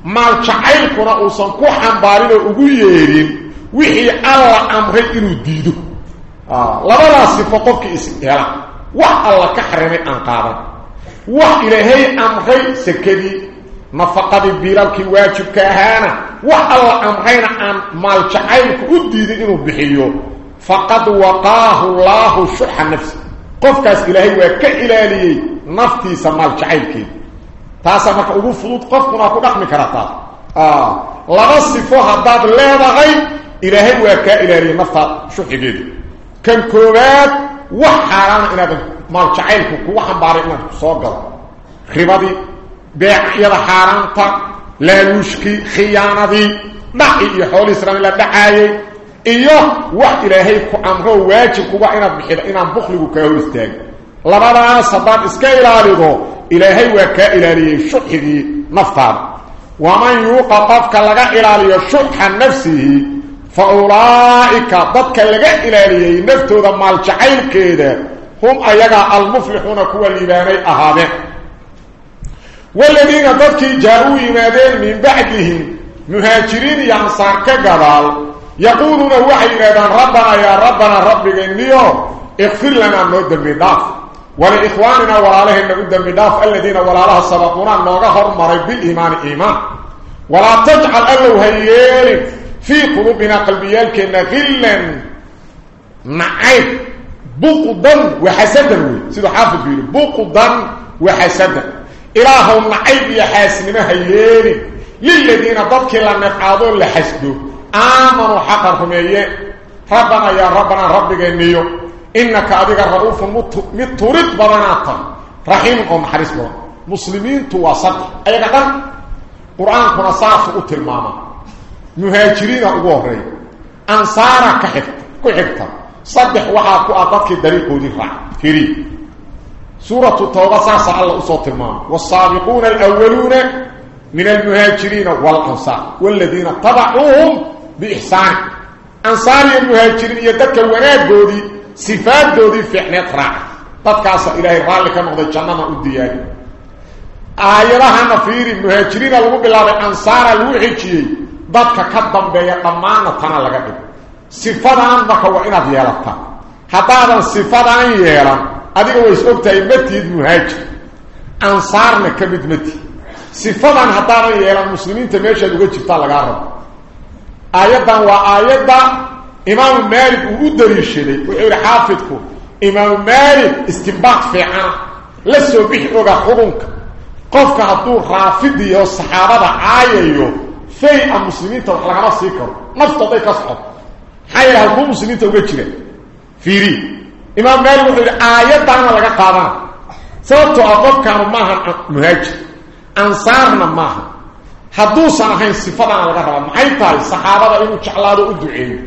maal jacaylkuna uusan ku xambaarinoo ugu yeedhin wixii alla amray inuu diido labadaas sifo qofkii is hela wax alla ka xarimay aan qaadan wax ilaahay amray sakadii ahaana wax alla amrayna aan maal jacaylku u diidin inuu bixiyo faqad waqaahu llaahu shuxa nafsi qofkaas ilaahay waa ka ilaaliyey naftiisa maal jacaylkeeda taasaa marka ugu fudud qofkuna ku dhaqmi kara taas laba sifo haddaad leedahay ilaahay waa kaa ilaaliyey naftaa shuxigeeda kan koowaad wax xaaraana inaadan dhaci iyo xoolii islaami la dhacaayay iyo wax ilaahay ku amroo waajib kuga inaad bixido inaan bukligu kaa hor istaagin labadaas haddaad iska ilaalido ilaahay waa kaa ilaaliyey shuxigii naftaada waman yuuqa qofka laga ilaaliyo shuxa nafsihi fa ulaa'ika dadka laga ilaaliyey naftooda maal jacaylkeeda hum ayagaa almuflixuuna kuwa liibaanay ahaadeen والذين ضدك جاءوا يمادين من بعدهم مهاجرين ينصار كقبال يقولون وحي إذن ربنا يا ربنا ربك إنيو اغفر لنا نود بضاف ولإخواننا ولالهم نود بضاف الذين ولالها سبقونا نوغهر مريب بالإيمان إيمان. ولا تجعل ألو هيين في قلوبنا قلبيالك نغلا نعيب بقضا وحسدا. سيدو حافظ فيه بقضا وحسدا. إلههم نعيب يا حاسنما هيين للذين ضدك لما قادوا لحسدوا آمنوا حقرهم إيه ربنا يا ربنا ربك إنيو إنك أديك الرؤوف متورد بضناتا رحيم قوم حريص بضان مسلمين تواسط أي قدر قرآن كنا صاف أتر ماما مهاجرين أغوري أنصارا كحفت كحفت صدح وحاكو أطاك الدريق ودي رع فريق سورة التوبة ساسا الله أصوت المام والسابقون الأولون من المهاجرين والأنصار والذين طبعوهم بإحسان. أنصار المهاجرين يدك وناد دودي صفات دودي في حنيت راع تتكاسا إلهي رالك نغضي الجنة الدياني آيالها نفير المهاجرين لغو بالله أنصار الوحيكي ضدك كدام بيا ضمانة تنا لغا صفات عندك وإنا ديالتا حتى هذا صفات عن يهلان adiga way is ogtahay matiid muhaajir ansaarna ka mid mati sifadan haddaanan yeelan muslimiinta meeshaad uga jirtaa lagaa rabo aayaddan waa aayadda imaamu maalik uu u daliishaday wuxuu yidhi xaafidku imaamu maalik istimbaaq fiicana la soo bixi oga xukunka qofka hadduu raafidiyo saxaabada caayayo fay-a muslimiinta wax lagama sii karo naftu hadday ka socoto maxaa yeele halkuu muslimiinta uga jira fiiri laga qaadana sababtoo ah qofkaanu maahan muhaajir ansaarna maaha hadduusan ahayn sifadana laga rabaa maxay tahay saxaabada inuu jeclaado u duceeyo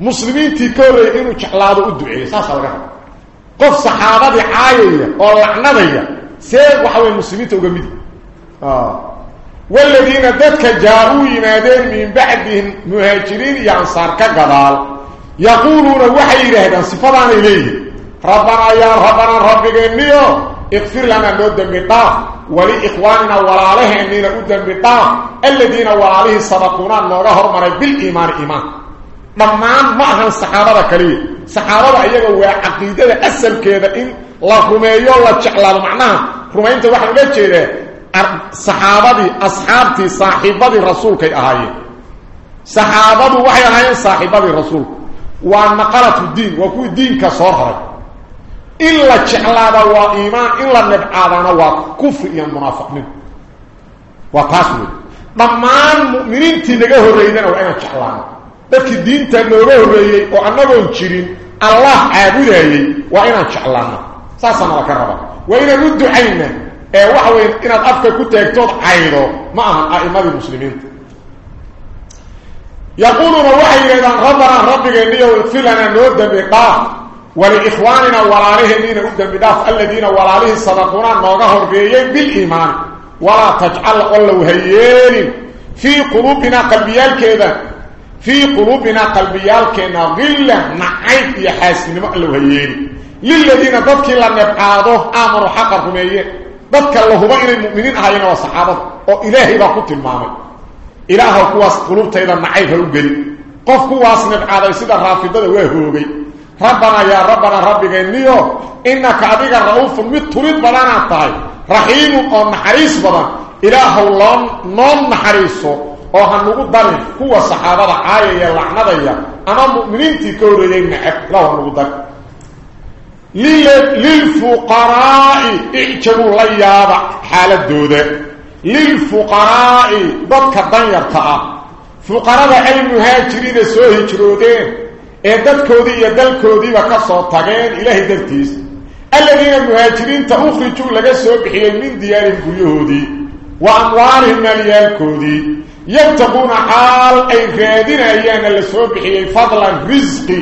muslimiintii ka horreeyay inuu jeclaado u duceeyo saasaa laga raba qof saxaabadii caayaya oo lacnadaya see waxa weye muslimiinta uga midi والذين ذاتك جاءوا ينادين من بعدهم مهاجرين يا انصار كقبال يقولون وحي لهذا صفدان إليه ربنا يا ربنا ربك إنيو اغفر لنا نود بطاف ولإخواننا وعليه إنينا نود بطاف الذين وعليه سبقونا. نورهم مري بالإيمان إيمان. ضمان معها الصحابة كليه صحابة أيها وعقيدة أسل كذا إن الله رميو الله تشعلال معناها رمينت واحد بيتشيره صحابتي أصحابتي صاحبتي رسولك أهايين صحابتي وحي أهايين صاحبتي رسولك ونقلت الدين وكو الدين كصهر إلا تشعلادا وإيمان إلا نبعادنا وكفر إيا منافقين. وقاسم ضمان مؤمنين تنقى هريدنا وإنا تشعلانا لكن الدين تنقى هريدي وأنه جيرين الله عابده وإنا تشعلانا ساسنا لك الربا وإنا ندو عينا ee waxa weyn inaad afka ku taagtood caydo ma aha aaimada muslimiinta yaquluna waxay yiraahdaan rabbana rabbiga niyo filana noo dambi qaaf ولإخواننا ولالهنين أدن بداف الذين ولاله صدقونا نوغه الرئيين بالإيمان. ولا تجعل الله هيين في قلوبنا قلبيال كذا في قلوبنا قلبيال كنا غلة نعيد يحاسن الله هيين للذين ضدك لم يبعاضه آمروا حقا رميين. ضدك الله بين المؤمنين أهينا وصحابة. وإلهي باقوت المامي إلهي كواس قلوبتا إذا نعيد هلقلي قف كواس نبعاضي سيدا رافضة وهوغي. ربنا يا ربنا ربك إنيو إنك أبيك الرؤوف متريد بدانا الطاي رحيم أو نحريس بدان إله الله نون نحريسه oo hanugu darin kuwa saxaabada caayaya lacnadaya ama mu'miniintii ka horeeyay nacab la hanugu dar lilfuqaraa'i icjabu la yaaba xaaladooda lilfuqaraa'i dadka danyarta ah fuqarada ay muhaajiriina soo hijroodeen ee dadkoodii iyo dalkoodiiba ka soo tageen ilaahay dartiis aladiina muhaajiriinta ukhrijuu laga soo bixiyey min diyaarihim guryahoodii wa amwaalihim maalyaalkoodii yabtaquuna xaal ay raadinayaana la soo bixiyey fadlan risqi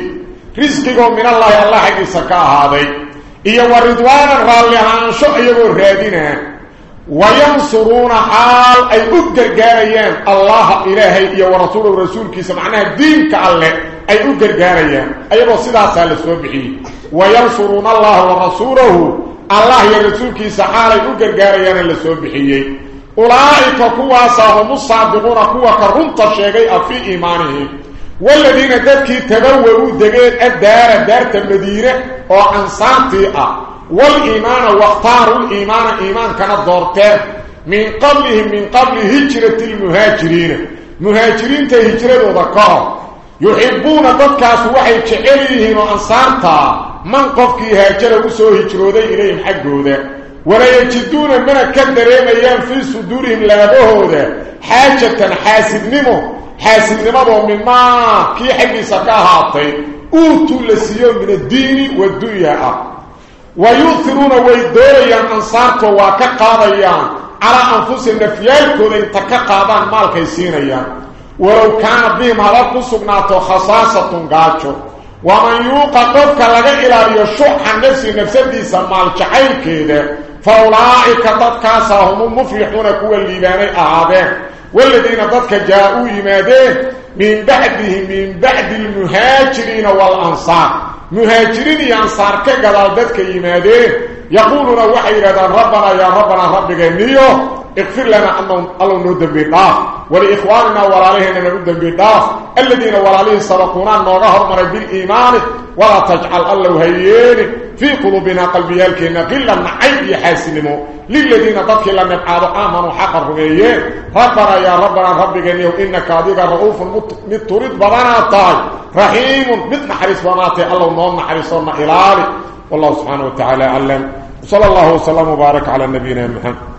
risqigoo min allaahi allah xaggiisa ka ahaaday iyo wa ridwaanan raalli ahaansho iyagoo raadinaa وينصرون حال أي اوغرغاريان الله إلهي يا ورسول الرسول كي سمعناه دين كالله أي اوكر جاريان. أي ايبا سداسا لسوبخي وينصرون الله ورسوله. الله يا رسول كي سحال أي اوغرغاريان لسوبخي أولئك قوا صاحب الصادقون قوا كرنت شيغي في إيمانه. والذين تبكي تبوؤوا دغير الدار دار المدينة أو انصارتها والإيمان واختار الإيمان إيمان كان الضرطان من قبلهم من قبل هجرة المهاجرين. مهاجرين تهجرة وذكار يحبون ضدك أسوحي تشعرهم أنصارتا. من قفك هاجرة وسو هجرة إليهم حقه ولا يجدون من كدر يميان في صدورهم لابوه حاجة حاسب نمو. حاسب نمو من ما كي حبي سكاهاتي. أوتوا لسيوم من الدين والدنيا. ويؤثرون ويدوريا انصارته وكقاضيا على أنفسهم نفيالكو ذي تكقاضان مالك يسينيا ولو كان بهم هذا قصبناته خصاصة قاتشو. ومن يوقع قفك لغا إلى يشوح نفسي نفسه سمال جحيل كده فأولئك تدكاسا هم المفلحون كوا الليباني أعادين والذين تدك جاءوا يمادين من بعدهم من بعد المهاجرين والأنصار. مهاجرين ينصار كقدال تدك يمادين يقولون وحي لدى ربنا يا ربنا ربك النيو اغفر لنا أنهم الله نودن بالله ولإخواننا ولاليهن نودن بالله الذين ولاليه سبقونا نوغهر من بالإيمان ولا تجعل الله هيين في قلوبنا قلبيالك نقلا نعيب يحاسنمو للذين تدخل لم يبعادوا آمنوا حق الرغيين ربنا يا ربنا ربك اليوم إنك أديك رؤوف متريد بضانا طاي رحيم مثل حريص بناتي. الله نوم حريصنا إلالي والله سبحانه وتعالى أعلم. صلى الله وسلم وبارك على نبينا محمد.